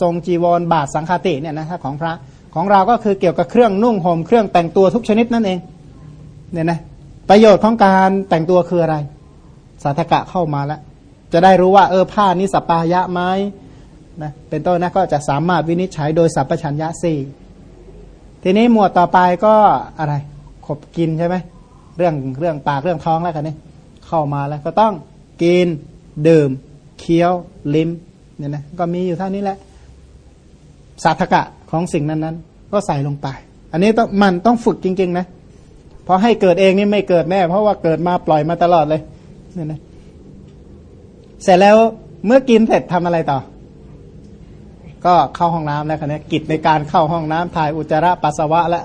ทรงจีวร บาทสังฆติเนี่ยนะถ้าของพระ ของเราก็คือเกี่ยวกับเครื่องนุ่งห่มเครื่องแต่งตัวทุกชนิดนั่นเองเนี่ยนะประโยชน์ของการแต่งตัวคืออะไร สาธกะเข้ามาแล้ว จะได้รู้ว่าเออผ้านี้สปายะไหมนะเป็นต้นนะก็จะสามารถวินิจฉัยโดยสัพพัญญะสี่ทีนี้หมวดต่อไปก็อะไร ขบกินใช่ไหมเรื่องเรื่องปากเรื่องท้องแล้วกันนี่เข้ามาแล้วก็ต้องกินดื่ม เคี้ยว ลิ้มเนี่ยนะก็มีอยู่เท่านี้แหละสาธกะ ของสิ่งนั้นนั้นก็ใส่ลงไป อันนี้ต้องมันต้องฝึกจริง ๆ นะเพราะให้เกิดเองนี่ไม่เกิดแน่ เพราะว่าเกิดมาปล่อยมาตลอดเลยเนี่ยนะเสร็จแล้วเมื่อกินเสร็จทำอะไรต่อ ก็เข้าห้องน้ำแล้วคันนี้กิจในการเข้าห้องน้ำถ่ายอุจจาระปัสสาวะแล้ว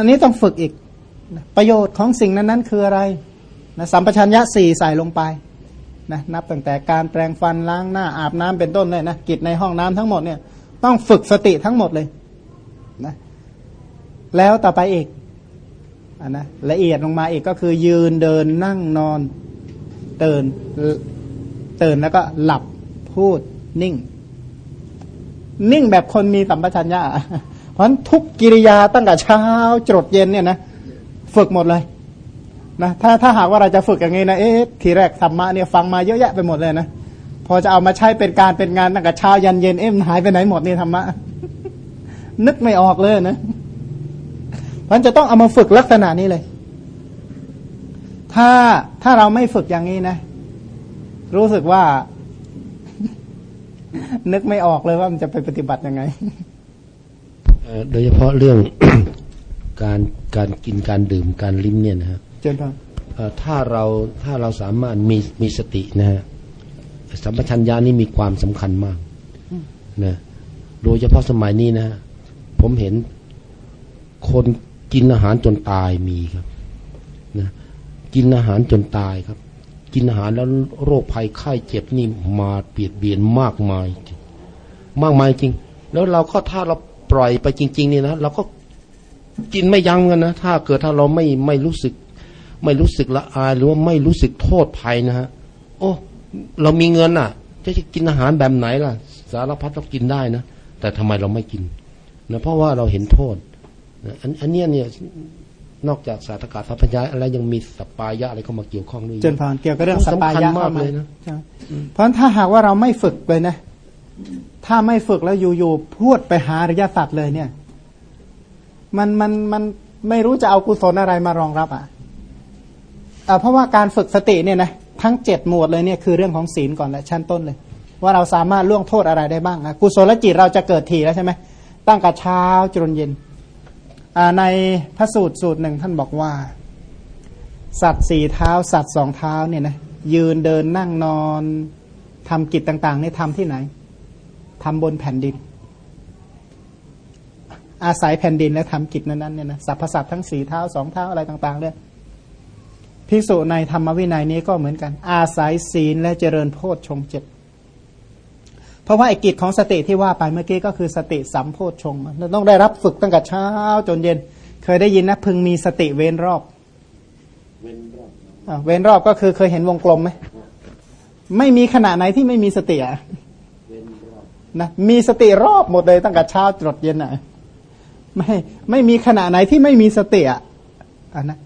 อันนี้ต้องฝึกอีก ประโยชน์ของสิ่งนั้นนั้นคืออะไรนะสัมปชัญญะสี่ใส่ลงไป นะนับตั้งแต่การแปรงฟันล้างหน้าอาบน้ำเป็นต้นเลยนะกิจในห้องน้ำทั้งหมดเนี่ยต้องฝึกสติทั้งหมดเลยนะแล้วต่อไปอีกอนนะละเอียดลงมาอีกก็คือยืนเดินนั่งนอนตื่นตื่นแล้วก็หลับพูดนิ่ง นิ่งแบบคนมีสัมปชัญญะเพราะทุกกิริยาตั้งแต่เช้าจดเย็นเนี่ยนะ ฝึกหมดเลย นะถ้าถ้าหากว่าเราจะฝึกอย่างนี้นะเอ๊ะทีแรกธรรมะเนี่ยฟังมาเยอะแยะไปหมดเลยนะพอจะเอามาใช้เป็นการเป็นงานตั้งแต่เช้ายันเย็นเอ๊ะหายไปไหนหมดนี่ธรรมะนึกไม่ออกเลยนะมันจะต้องเอามาฝึกลักษณะนี้เลย ถ้าถ้าเราไม่ฝึกอย่างนี้นะ รู้สึกว่า นึกไม่ออกเลยว่ามันจะไปปฏิบัติยังไงโดยเฉพาะเรื่องการการกินการดื่มการลิ้มเนี่ยนะครับ เจนพรถ้าเราถ้าเราสามารถมีมีสตินะฮะสัมปชัญญะนี่มีความสำคัญมากนะโดยเฉพาะสมัยนี้นะ ผมเห็นคนกินอาหารจนตายมีครับนะกินอาหารจนตายครับ กินอาหารแล้วโรคภัยไข้เจ็บนี่มาเบียดเบียนมากมาย มากมายจริง แล้วเราก็ถ้าเราปล่อยไปจริง ๆ นี่นะเราก็กินไม่ยั้งกันนะ ถ้าเกิดถ้าเราไม่ไม่รู้สึก ไม่รู้สึกละอายหรือว่าไม่รู้สึกโทษภัยนะฮะโอ้เรามีเงินอะ จะจะกินอาหารแบบไหนล่ะ สารพัดต้องกินได้นะแต่ทำไมเราไม่กินนะเพราะว่าเราเห็นโทษอันอันนี้เนี่ยนอกจากสาธกาสัพพยาอะไรยังมีสปายะอะไรเข้ามาเกี่ยวข้องด้วยจนผ่านเกี่ยวกับเรื่องสปายะมากเลยนะเพราะถ้าหากว่าเราไม่ฝึกเลยนะ ถ้าไม่ฝึกแล้วอยู่ๆพูดไปหาอริยสัจเลยเนี่ย มันมันมันไม่รู้จะเอากุศลอะไรมารองรับอะ เพราะว่าการฝึกสติเนี่ยนะทั้งเจ็ดหมวดเลยเนี่ยคือเรื่องของศีลก่อนแหละชั้นต้นเลย ว่าเราสามารถล่วงโทษอะไรได้บ้างกุศลจิตเราจะเกิดทีแล้วใช่ไหมตั้งแต่เช้าจนเย็นในพระสูตรสูตรหนึ่งท่านบอกว่า สัตว์สี่เท้า สัตว์สองเท้าเนี่ยนะยืนเดินนั่งนอนทำกิจต่างๆเนี่ยทำที่ไหนทำบนแผ่นดิน อาศัยแผ่นดินและทำกิจนั้นๆเนี่ยนะสัพพสัตทั้งสี่เท้าสองเท้าอะไรต่างๆเนี่ย ภิกษุในธรรมวินัยนี้ก็เหมือนกัน อาศัยศีลและเจริญโพชฌงเจ็ดเพราะว่าไอ้กิจของสติที่ว่าไปเมื่อกี้ก็คือสติสัมโพชฌงเราต้องได้รับฝึกตั้งแต่เช้าจนเย็น เคยได้ยินนะพึงมีสติเว้นรอบ เว้นรอบเว้นรอบก็คือเคยเห็นวงกลมไหมไม่มีขณะไหนที่ไม่มีสติอะนะมีสติรอบหมดเลยตั้งแต่เช้าจนเย็นอะไม่ไม่มีขณะไหนที่ไม่มีสติอะนะ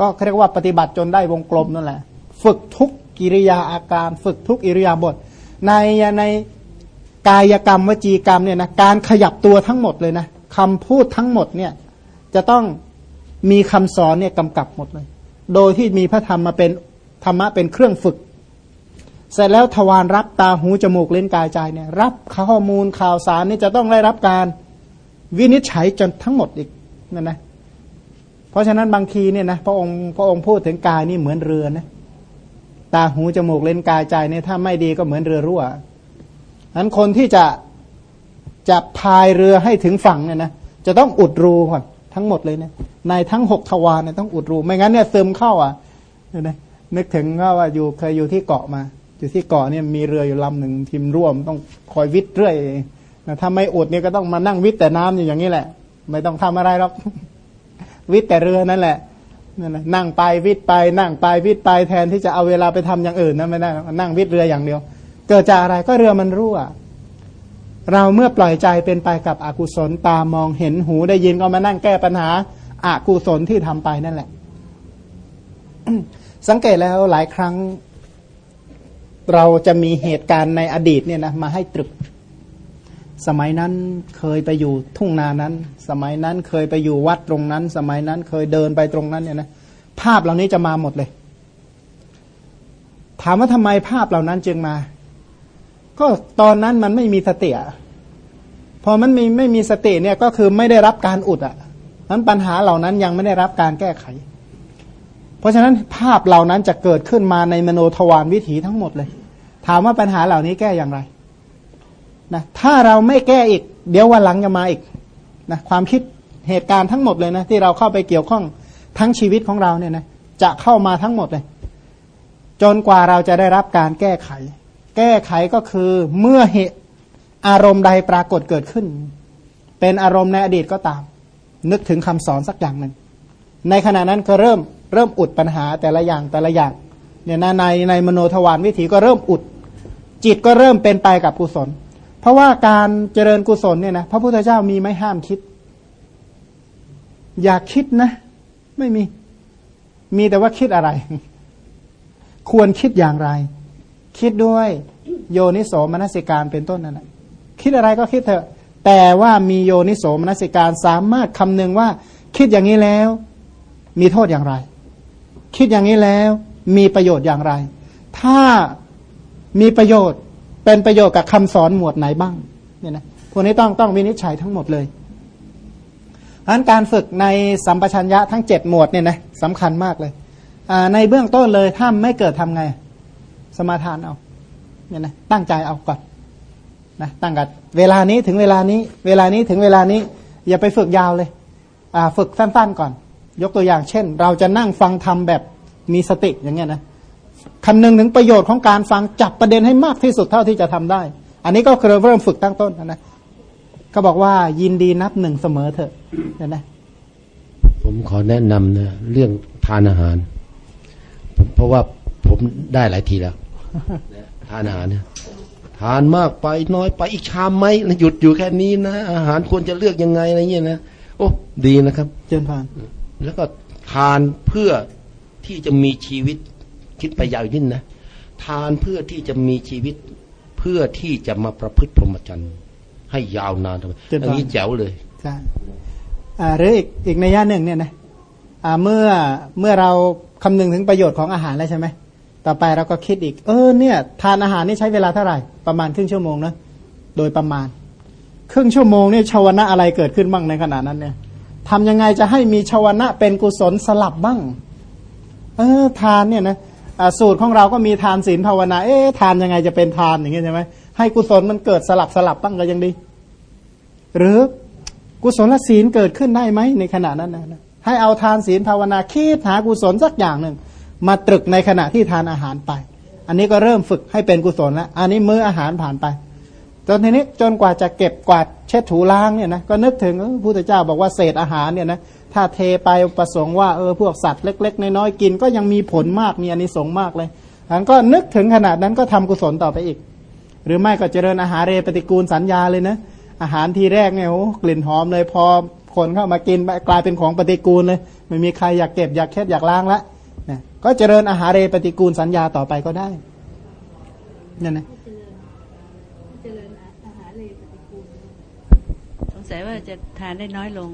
ก็เรียกว่าปฏิบัติจนได้วงกลมนั่นแหละ ฝึกทุกกิริยาอาการ ฝึกทุกอิริยาบถในในกายกรรมวจีกรรมเนี่ยนะการขยับตัวทั้งหมดเลยนะคำพูดทั้งหมดเนี่ยจะต้องมีคำสอนเนี่ยกำกับหมดเลย โดยที่มีพระธรรมมาเป็นธรรมะเป็นเครื่องฝึก เสร็จแล้วทวารรับตาหูจมูกเล่นกายใจเนี่ยรับข้อมูลข่าวสารนี่จะต้องได้รับการวินิจฉัยจนทั้งหมดอีกนั่นนะ เพราะฉะนั้นบางทีเนี่ยนะพระองค์พระองค์พูดถึงกายนี่เหมือนเรือนะตาหูจมูกเลนกายใจเนี่ยถ้าไม่ดีก็เหมือนเรือรั่วนั้นคนที่จะจะพายเรือให้ถึงฝั่งเนี่ยนะจะต้องอุดรูก่อนทั้งหมดเลยเนี่ยในทั้งหกทวารเนี่ยต้องอุดรูไม่งั้นเนี่ยซึมเข้าอะเนี่ยนะนึกถึงว่าอยู่เคยอยู่ที่เกาะมา อยู่ที่เกาะเนี่ยมีเรืออยู่ลำหนึ่งทีมร่วม ต้องคอยวิทย์เรื่อยนะถ้าไม่อุดเนี่ยก็ต้องมานั่งวิทย์แต่น้ำอย่างนี้แหละ ไม่ต้องทำอะไรหรอก วิทย์แต่เรือนั่นแหละนั่นแหละนั่งไปวิทย์ไป นั่งไปวิทย์ไปแทนที่จะเอาเวลาไปทำอย่างอื่นนะไม่ได้นั่งวิทย์เรืออย่างเดียว เกิดจากอะไรก็เรือมันรั่ว เราเมื่อปล่อยใจเป็นไปกับอกุศลตามองเห็นหูได้ยินก็มานั่งแก้ปัญหาอากุศลที่ทำไปนั่นแหละ สังเกตแล้วหลายครั้ง เราจะมีเหตุการณ์ในอดีตเนี่ยนะมาให้ตรึก สมัยนั้นเคยไปอยู่ทุ่งนานั้น สมัยนั้นเคยไปอยู่วัดตรงนั้น สมัยนั้นเคยเดินไปตรงนั้นเนี่ยนะภาพเหล่านี้จะมาหมดเลย ถามว่าทำไมภาพเหล่านั้นจึงมา ก็ตอนนั้นมันไม่มีสติพอมันมีไม่มีสติเนี่ยก็คือไม่ได้รับการอุดอะนั้นปัญหาเหล่านั้นยังไม่ได้รับการแก้ไข เพราะฉะนั้นภาพเหล่านั้นจะเกิดขึ้นมาในมโนทวารวิถีทั้งหมดเลย ถามว่าปัญหาเหล่านี้แก้อย่างไร นะถ้าเราไม่แก้อีก เดี๋ยววันหลังจะมาอีกนะความคิดเหตุการณ์ทั้งหมดเลยนะที่เราเข้าไปเกี่ยวข้องทั้งชีวิตของเราเนี่ยนะจะเข้ามาทั้งหมดเลย จนกว่าเราจะได้รับการแก้ไข แก้ไขก็คือเมื่อเหตุอารมณ์ใดปรากฏเกิดขึ้น เป็นอารมณ์ในอดีตก็ตาม นึกถึงคำสอนสักอย่างหนึ่งในขณะนั้นก็เริ่มเริ่มอุดปัญหาแต่ละอย่างแต่ละอย่างเนี่ยในในมโนทวารวิถีก็เริ่มอุด จิตก็เริ่มเป็นไปกับกุศล เพราะว่าการเจริญกุศลเนี่ยนะพระพุทธเจ้ามีไม่ห้ามคิด อยากคิดนะ ไม่มี มีแต่ว่าคิดอะไร ควรคิดอย่างไร คิดด้วย โยนิโสมนสิการเป็นต้นนั่นแหละคิดอะไรก็คิดเถอะ แต่ว่ามีโยนิโสมนสิการสามารถคำนึงว่า คิดอย่างนี้แล้ว มีโทษอย่างไร คิดอย่างนี้แล้ว มีประโยชน์อย่างไร ถ้ามีประโยชน์ เป็นประโยชน์กับคำสอนหมวดไหนบ้างเนี่ยนะพวกนี้ต้องต้องวินิจฉัยทั้งหมดเลยอันการฝึกในสัมปชัญญะทั้งเจ็ดหมวดเนี่ยนะสำคัญมากเลยในเบื้องต้นเลยถ้าไม่เกิดทำไง สมาทานเอาเนี่ยนะตั้งใจเอาก่อนนะตั้งกัดเวลานี้ถึงเวลานี้ เวลานี้ถึงเวลานี้ อย่าไปฝึกยาวเลยฝึกสั้นๆก่อน ยกตัวอย่างเช่น เราจะนั่งฟังธรรมแบบมีสติอย่างเงี้ยนะ คำนึงถึงประโยชน์ของการฟังจับประเด็นให้มากที่สุดเท่าที่จะทำได้ อันนี้ก็เริ่มฝึกตั้งต้นนะก็บอกว่ายินดีนับหนึ่งเสมอเถอะเห็นไหมผมขอแนะนำนะเรื่องทานอาหาร เพราะว่าผมได้หลายทีแล้วทานอาหารเนี่ยทานมากไปน้อยไปอีกชามไหมหยุดอยู่แค่นี้นะอาหารควรจะเลือกยังไงอะไรเงี้ยนะโอ้ดีนะครับ เจนพาน แล้วก็ทานเพื่อที่จะมีชีวิต คิดไปยาวยิ่งนะ ทานเพื่อที่จะมีชีวิตเพื่อที่จะมาประพฤติพรหมจรรย์ให้ยาวนานทำไมอันนี้แจ๋วเลยใช่หรืออีกอีกในย่าหนึ่งเนี่ยนะเมื่อเมื่อเราคำนึงถึงประโยชน์ของอาหารแล้วใช่ไหมต่อไปเราก็คิดอีก เออเนี่ย ทานอาหารนี่ใช้เวลาเท่าไหร่ประมาณครึ่งชั่วโมงนะโดยประมาณ ครึ่งชั่วโมงนี่ชาวนะอะไรเกิดขึ้นบ้างในขณะนั้นเนี่ยทำยังไงจะให้มีชาวนะเป็นกุศลสลับบ้าง เออทานเนี่ยนะ สูตรของเราก็มีทานศีลภาวนา เอ๊ะทานยังไงจะเป็นทานอย่างเงี้ยใช่ไหมให้กุศลมันเกิดสลับสลับบ้างก็ยังดี หรือกุศลศีลเกิดขึ้นได้ไหมในขณะนั้นนะให้เอาทานศีลภาวนาคิดหากุศลสักอย่างหนึ่ง มาตรึกในขณะที่ทานอาหารไป อันนี้ก็เริ่มฝึกให้เป็นกุศลแล้ว อันนี้มื้ออาหารผ่านไปจนทีนี้จนกว่าจะเก็บกวาดเช็ดถูล้างเนี่ยนะก็นึกถึงพระพุทธเจ้าบอกว่าเศษอาหารเนี่ยนะ ถ้าเทไปประสงค์ว่าเออพวกสัตว์เล็ก ๆ น้อยๆกินก็ยังมีผลมากมีอานิสงส์มากเลยอันก็นึกถึงขนาดนั้นก็ทำกุศลต่อไปอีก หรือไม่ก็เจริญอาหาเรปฏิกูลสัญญาเลยนะ อาหารทีแรกเนี่ยโอ้กลิ่นหอมเลยพอคนเข้ามากินกลายเป็นของปฏิกูลเลย ไม่มีใครอยากเก็บอยากเช็ดอยากล้างละนะก็เจริญอาหาเรปฏิกูลสัญญาต่อไปก็ได้นั่นนะสงสัยว่าจะทานได้น้อยลง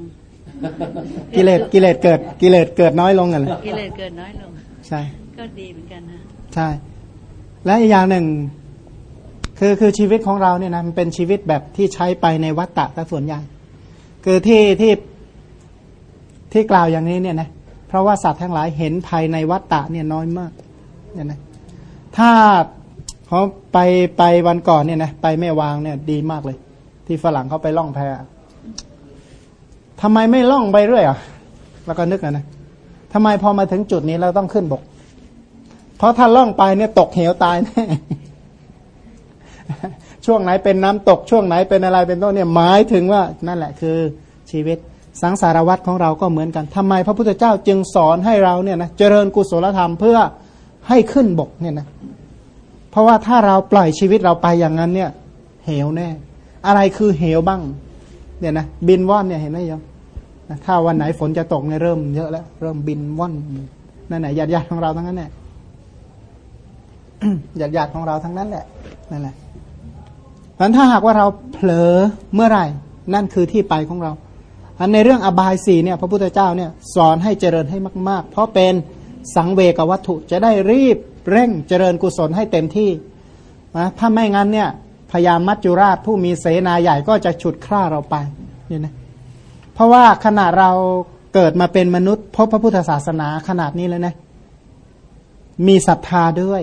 กิเลสกิเลสเกิด กิเลสเกิดน้อยลงกันเลยกิเลสเกิดน้อยลง ใช่ ก็ดีเหมือนกันนะใช่ และอีกอย่างหนึ่ง คือคือชีวิตของเราเนี่ยนะมันเป็นชีวิตแบบที่ใช้ไปในวัฏฏะซะส่วนใหญ่คือที่ที่ที่กล่าวอย่างนี้เนี่ยนะเพราะว่าสัตว์ทั้งหลายเห็นภายในวัฏฏะเนี่ยน้อยมากเนี่ยนะถ้าเขาไปไปวันก่อนเนี่ยนะไปแม่วางเนี่ยดีมากเลย ที่ฝรั่งเขาไปล่องแพ ทำไมไม่ล่องไปเรื่อยอะ แล้วก็นึกนะทำไมพอมาถึงจุดนี้เราต้องขึ้นบก เพราะถ้าล่องไปเนี่ยตกเหวตายแน่ช่วงไหนเป็นน้ำตกช่วงไหนเป็นอะไรเป็นต้นเนี่ยหมายถึงว่านั่นแหละคือชีวิตสังสารวัตรของเราก็เหมือนกันทำไมพระพุทธเจ้าจึงสอนให้เราเนี่ยนะเจริญกุศลธรรมเพื่อให้ขึ้นบกเนี่ยนะเพราะว่าถ้าเราปล่อยชีวิตเราไปอย่างนั้นเนี่ย เหวแน่ อะไรคือเหวบ้าง เนี่ยนะบินว่อนเนี่ยเห็นไหมโยังถ้าวันไหนฝนจะตกเนี่ยเริ่มเยอะแล้วเริ่มบินว่อนนั่นแหละญาติญาติของเราทั้งนั้นแหละญาติญาติของเราทั้งนั้นแหละนั่นแหละเพราะถ้าหากว่าเราเผลอเมื่อไหร่ นั่นคือที่ไปของเราอันในเรื่องอบายสีเนี่ย พระพุทธเจ้าเนี่ยสอนให้เจริญให้มาก ๆ เพราะเป็นสังเวกวัตถุจะได้รีบเร่งเจริญกุศลให้เต็มที่นะถ้าไม่งั้นเนี่ย พยามัจจุราชผู้มีเสนาใหญ่ก็จะฉุดฆ่าเราไปเนี่ยนะเพราะว่าขณะเราเกิดมาเป็นมนุษย์พบพระพุทธศาสนาขนาดนี้แล้วนะ มีศรัทธาด้วย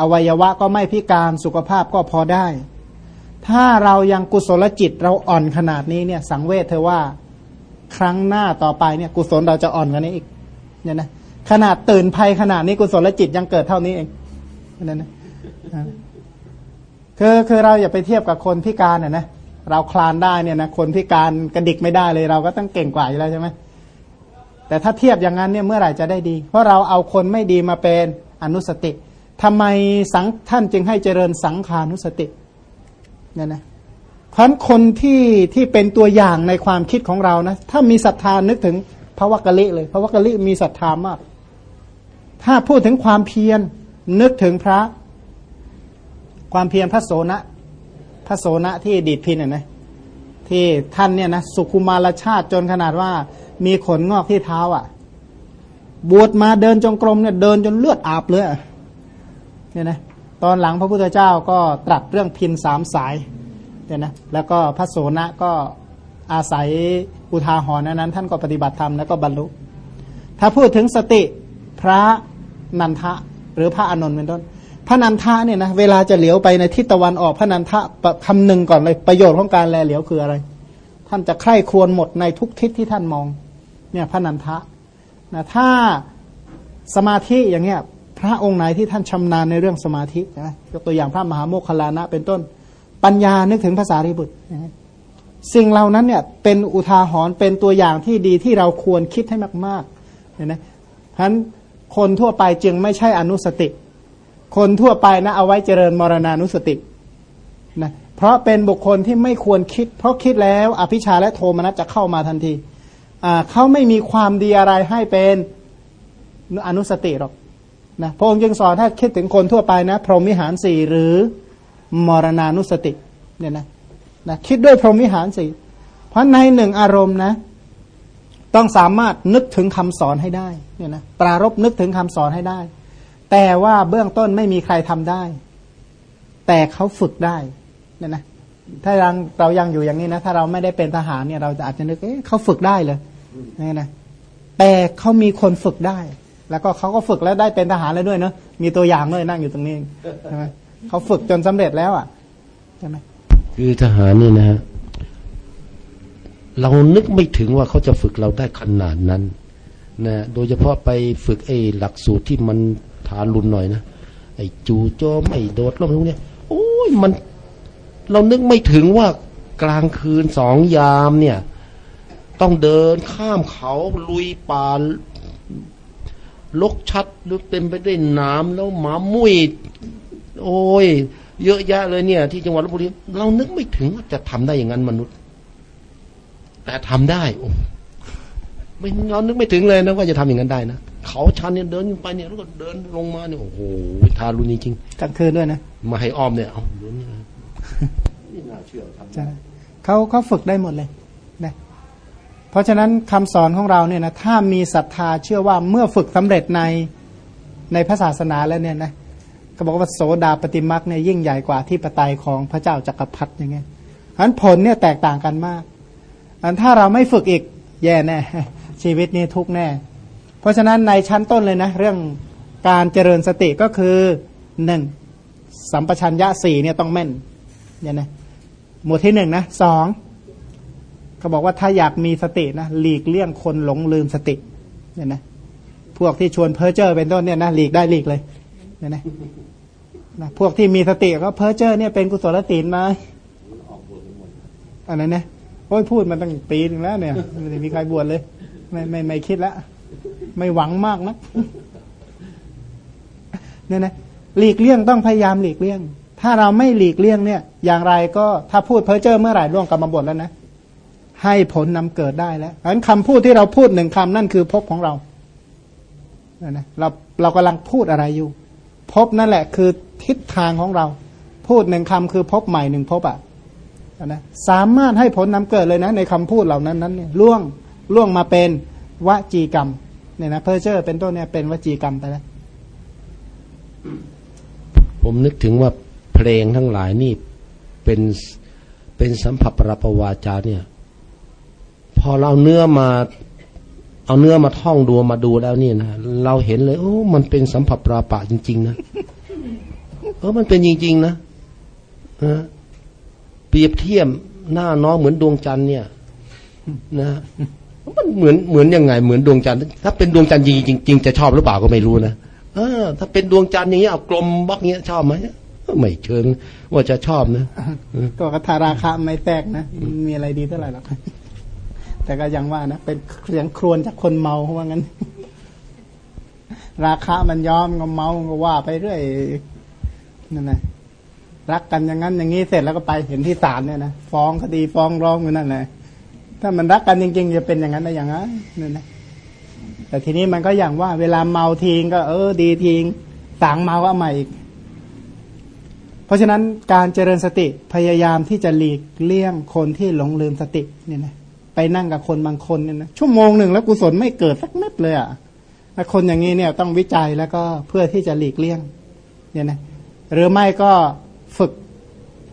อวัยวะก็ไม่พิการสุขภาพก็พอได้ ถ้าเรายังกุศลจิตเราอ่อนขนาดนี้เนี่ย สังเวชเธอว่าครั้งหน้าต่อไปเนี่ย กุศลเราจะอ่อนกันนี้อีกเนี่ยนะขนาดตื่นภัยขนาดนี้กุศลจิตยังเกิดเท่านี้เองนั่นนะ คือคือเราอย่าไปเทียบกับคนพิการเนี่ยนะเราคลานได้เนี่ยนะคนพิการกระดิกไม่ได้เลยเราก็ต้องเก่งกว่าอยู่แล้วใช่ไหมแต่ถ้าเทียบอย่างนั้นเนี่ยเมื่อไหร่จะได้ดี เพราะเราเอาคนไม่ดีมาเป็นอนุสติทำไมสังท่านจึงให้เจริญสังขานุสติเนี่ยนะพราะคนที่ที่เป็นตัวอย่างในความคิดของเรานะถ้ามีศรัทธานึกถึงพระวักกะลิเลยพระวักกะลิมีศรัทธามาก ถ้าพูดถึงความเพียรนึกถึงพระ ความเพียรพระโสนะพระโสนะที่ดีดพินอะนะที่ท่านเนี่ยนะสุขุมารชาติจนขนาดว่า มีขนงอกที่เท้าอะ บวชมาเดินจงกรมเนี่ยเดินจนเลือดอาบเลยอะเนี่ยนะตอนหลังพระพุทธเจ้าก็ตรัสเรื่องพินสามสายเนี่ยนะแล้วก็พระโสนะก็อาศัยอุทาหรณ์นั้น ท่านก็ปฏิบัติธรรมแล้วก็บรรลุ ถ้าพูดถึงสติพระนันทะหรือพระอานนท์เป็นต้น พระนันทะเนี่ยนะเวลาจะเหลียวไปในทิศตะวันออกพระนันทะคำหนึ่งก่อนเลยประโยชน์ของการแลเหลียวคืออะไร ท่านจะใคร่ครวญหมดในทุกทิศที่ท่านมองเนี่ยพระนันทะนะถ้าสมาธิอย่างเงี้ยพระองค์ไหนที่ท่านชำนาญในเรื่องสมาธินะยกตัวอย่างพระมหาโมคคลานะ เป็นต้นปัญญานึกถึงภาษาริบุตรนะสิ่งเหล่านั้นเนี่ยเป็นอุทาหรณ์เป็นตัวอย่างที่ดีที่เราควรคิดให้มากๆเห็นไหมเพราะฉะนั้นคนทั่วไปจึงไม่ใช่อนุสติ คนทั่วไปนะเอาไว้เจริญมรณานุสตินะเพราะเป็นบุคคลที่ไม่ควรคิด เพราะคิดแล้วอภิชาและโทมนัสจะเข้ามาทันทีเขาไม่มีความดีอะไรให้เป็นอนุสติหรอกนะพระองค์จึงสอนถ้าคิดถึงคนทั่วไปนะ พรหมิหารสี่หรือมรณานุสติเนี่ยนะนะคิดด้วยพรหมิหารสี่เพราะในหนึ่งอารมณ์นะ ต้องสามารถนึกถึงคำสอนให้ได้เนี่ยนะปรารบนึกถึงคำสอนให้ได้ แต่ว่าเบื้องต้นไม่มีใครทำได้ แต่เขาฝึกได้เนี่ยนะถ้าเราเรายังอยู่อย่างนี้นะ ถ้าเราไม่ได้เป็นทหารเนี่ยเราจะอาจจะนึกเอ๊ะเขาฝึกได้เลยนี่นะแต่เขามีคนฝึกได้ แล้วก็เขาก็ฝึกแล้วได้เป็นทหารแล้วด้วยเนาะมีตัวอย่างด้วยนั่งอยู่ตรงนี้ใช่ไหมเขาฝึกจนสำเร็จแล้วอะใช่ไหมคือทหารนี่นะฮะเรานึกไม่ถึงว่าเขาจะฝึกเราได้ขนาดนั้นนะโดยเฉพาะไปฝึกไอ้หลักสูตรที่มัน ฐานรุนหน่อยนะไอ้จูโจมไอ้โดดล่มพวกเนี้โอ้ยมัน เรานึกไม่ถึงว่ากลางคืนสองยามเนี่ย ต้องเดินข้ามเขาลุยป่าลกชัดลึกเต็มไปด้วยน้ำแล้วหมามุยโอ้ย เยอะแยะเลยเนี่ย ที่จังหวัดลบบุรีเรานึกไม่ถึงว่าจะทำได้อย่างนั้นมนุษย์ แต่ทำได้โอ้ไม่เรานึกไม่ถึงเลยนะว่าจะทำอย่างนั้นได้นะเขาชันเนี่ยเดินไปเนี่ยแล้วก็เดินลงมาเนี่ยโอ้โหทารุณีจริงกลางคืนด้วยนะมาให้อ้อมเนี่ยเอาเดินนี่น่าเชื่อทำใช่เขาเขาฝึกได้หมดเลยนะเพราะฉะนั้นคำสอนของเราเนี่ยนะถ้ามีศรัทธาเชื่อว่าเมื่อฝึกสำเร็จในในพระศาสนาแล้วเนี่ยนะก็บอกว่าโสดาปฏิมักเนี่ยยิ่งใหญ่กว่าที่ปไตยของพระเจ้าจักรพรรดิอย่างเงี้ยอันผลเนี่ยแตกต่างกันมาก อันถ้าเราไม่ฝึกอีกแย่แน่ชีวิตนี้ทุกแน่ เพราะฉะนั้นในชั้นต้นเลยนะเรื่องการเจริญสติก็คือหนึ่งสัมปชัญญะสี่เนี่ยต้องแม่นเนี่ยนะหมวดที่หนึ่งนะสองเขาบอกว่าถ้าอยากมีสตินะหลีกเลี่ยงคนหลงลืมสติเนี่ยนะพวกที่ชวนเพ้อเจ้อเป็นต้นเนี่ยนะหลีกได้หลีกเลยเนี่ยนะนะพวกที่มีสติก็เพ้อเจ้อเนี่ยเป็นกุศลตีนมาอันนั้นนะโอ้ยพูดมาตั้งปีนึงแล้วเนี่ยไม่ได้มีใครบวชเลย ไม่ไม่ไม่คิดแล้ว ไม่หวังมากนะเนี่ยนะหลีกเลี่ยงต้องพยายามหลีกเลี่ยง ถ้าเราไม่หลีกเลี่ยงเนี่ย อย่างไรก็ถ้าพูดเพ้อเจ้อเมื่อไหร่ล่วงกรรมบทแล้วนะให้ผลนำเกิดได้แล้วเพราะนั้นคำพูดที่เราพูดหนึ่งคำนั่นคือพบของเราเนี่ยนะเราเรากำลังพูดอะไรอยู่ พบนั่นแหละคือทิศทางของเรา พูดหนึ่งคำคือพบใหม่หนึ่งพบอะนะสามารถให้ผลนำเกิดเลยนะ ในคำพูดเหล่านั้นนั้นเนี่ยล่วงล่วงมาเป็น วจีกรรมเนี่ยนะเพอร์เจอร์เป็นต้นเนี่ยเป็นวจีกรรมไปแล้ว ผมนึกถึงว่าเพลงทั้งหลายนี่เป็นเป็นสัมผัสปรปวาจาเนี่ย พอเราเนื้อมาเอาเนื้อมาท่องดูมาดูแล้วนี่นะเราเห็นเลยโอ้มันเป็นสัมผัสปราปะจริง ๆ นะเออมันเป็นจริง ๆ นะเปรียบเทียบหน้าน้องเหมือนดวงจันทร์เนี่ย นะ มันเหมือนเหมือนยังไง เหมือนดวงจันทร์ถ้าเป็นดวงจันทร์จริงจริงจะชอบหรือเปล่าก็ไม่รู้นะเออ ถ้าเป็นดวงจันทร์อย่างเงี้ยเอากลมบักเงี้ยชอบไหมไม่เชิงว่าจะชอบนะก็กระทาราคาไม่แตกนะมีอะไรดีเท่าไหร่หรอกแต่ก็ยังว่านะเป็นเสียงครวญจากคนเมาเพราะว่างั้น ราคะมันย้อมก็เมาก็ว่าไปเรื่อยนั่นแหละรักกันอย่างนั้นอย่างนี้เสร็จแล้วก็ไปเห็นที่ศาลเนี่ยนะฟ้องคดีฟ้องร้องอยู่นั่นแหละ ถ้ามันรักกันจริงๆจะเป็นอย่างนั้นได้อย่างนั้นนั่นนะแต่ทีนี้มันก็อย่างว่า เวลาเมาทิ้งก็ เออ ดีทิ้งสางเมาก็ใหม่อีก เพราะฉะนั้นการเจริญสติพยายามที่จะหลีกเลี่ยงคนที่หลงลืมสติเนี่ยนะไปนั่งกับคนบางคนเนี่ยนะชั่วโมงหนึ่งแล้วกุศลไม่เกิดสักเม็ดเลยอะ่ะถ้าคนอย่างนี้เนี่ยต้องวิจัยแล้วก็เพื่อที่จะหลีกเลี่ยงเนี่ยนะหรือไม่ก็ฝึก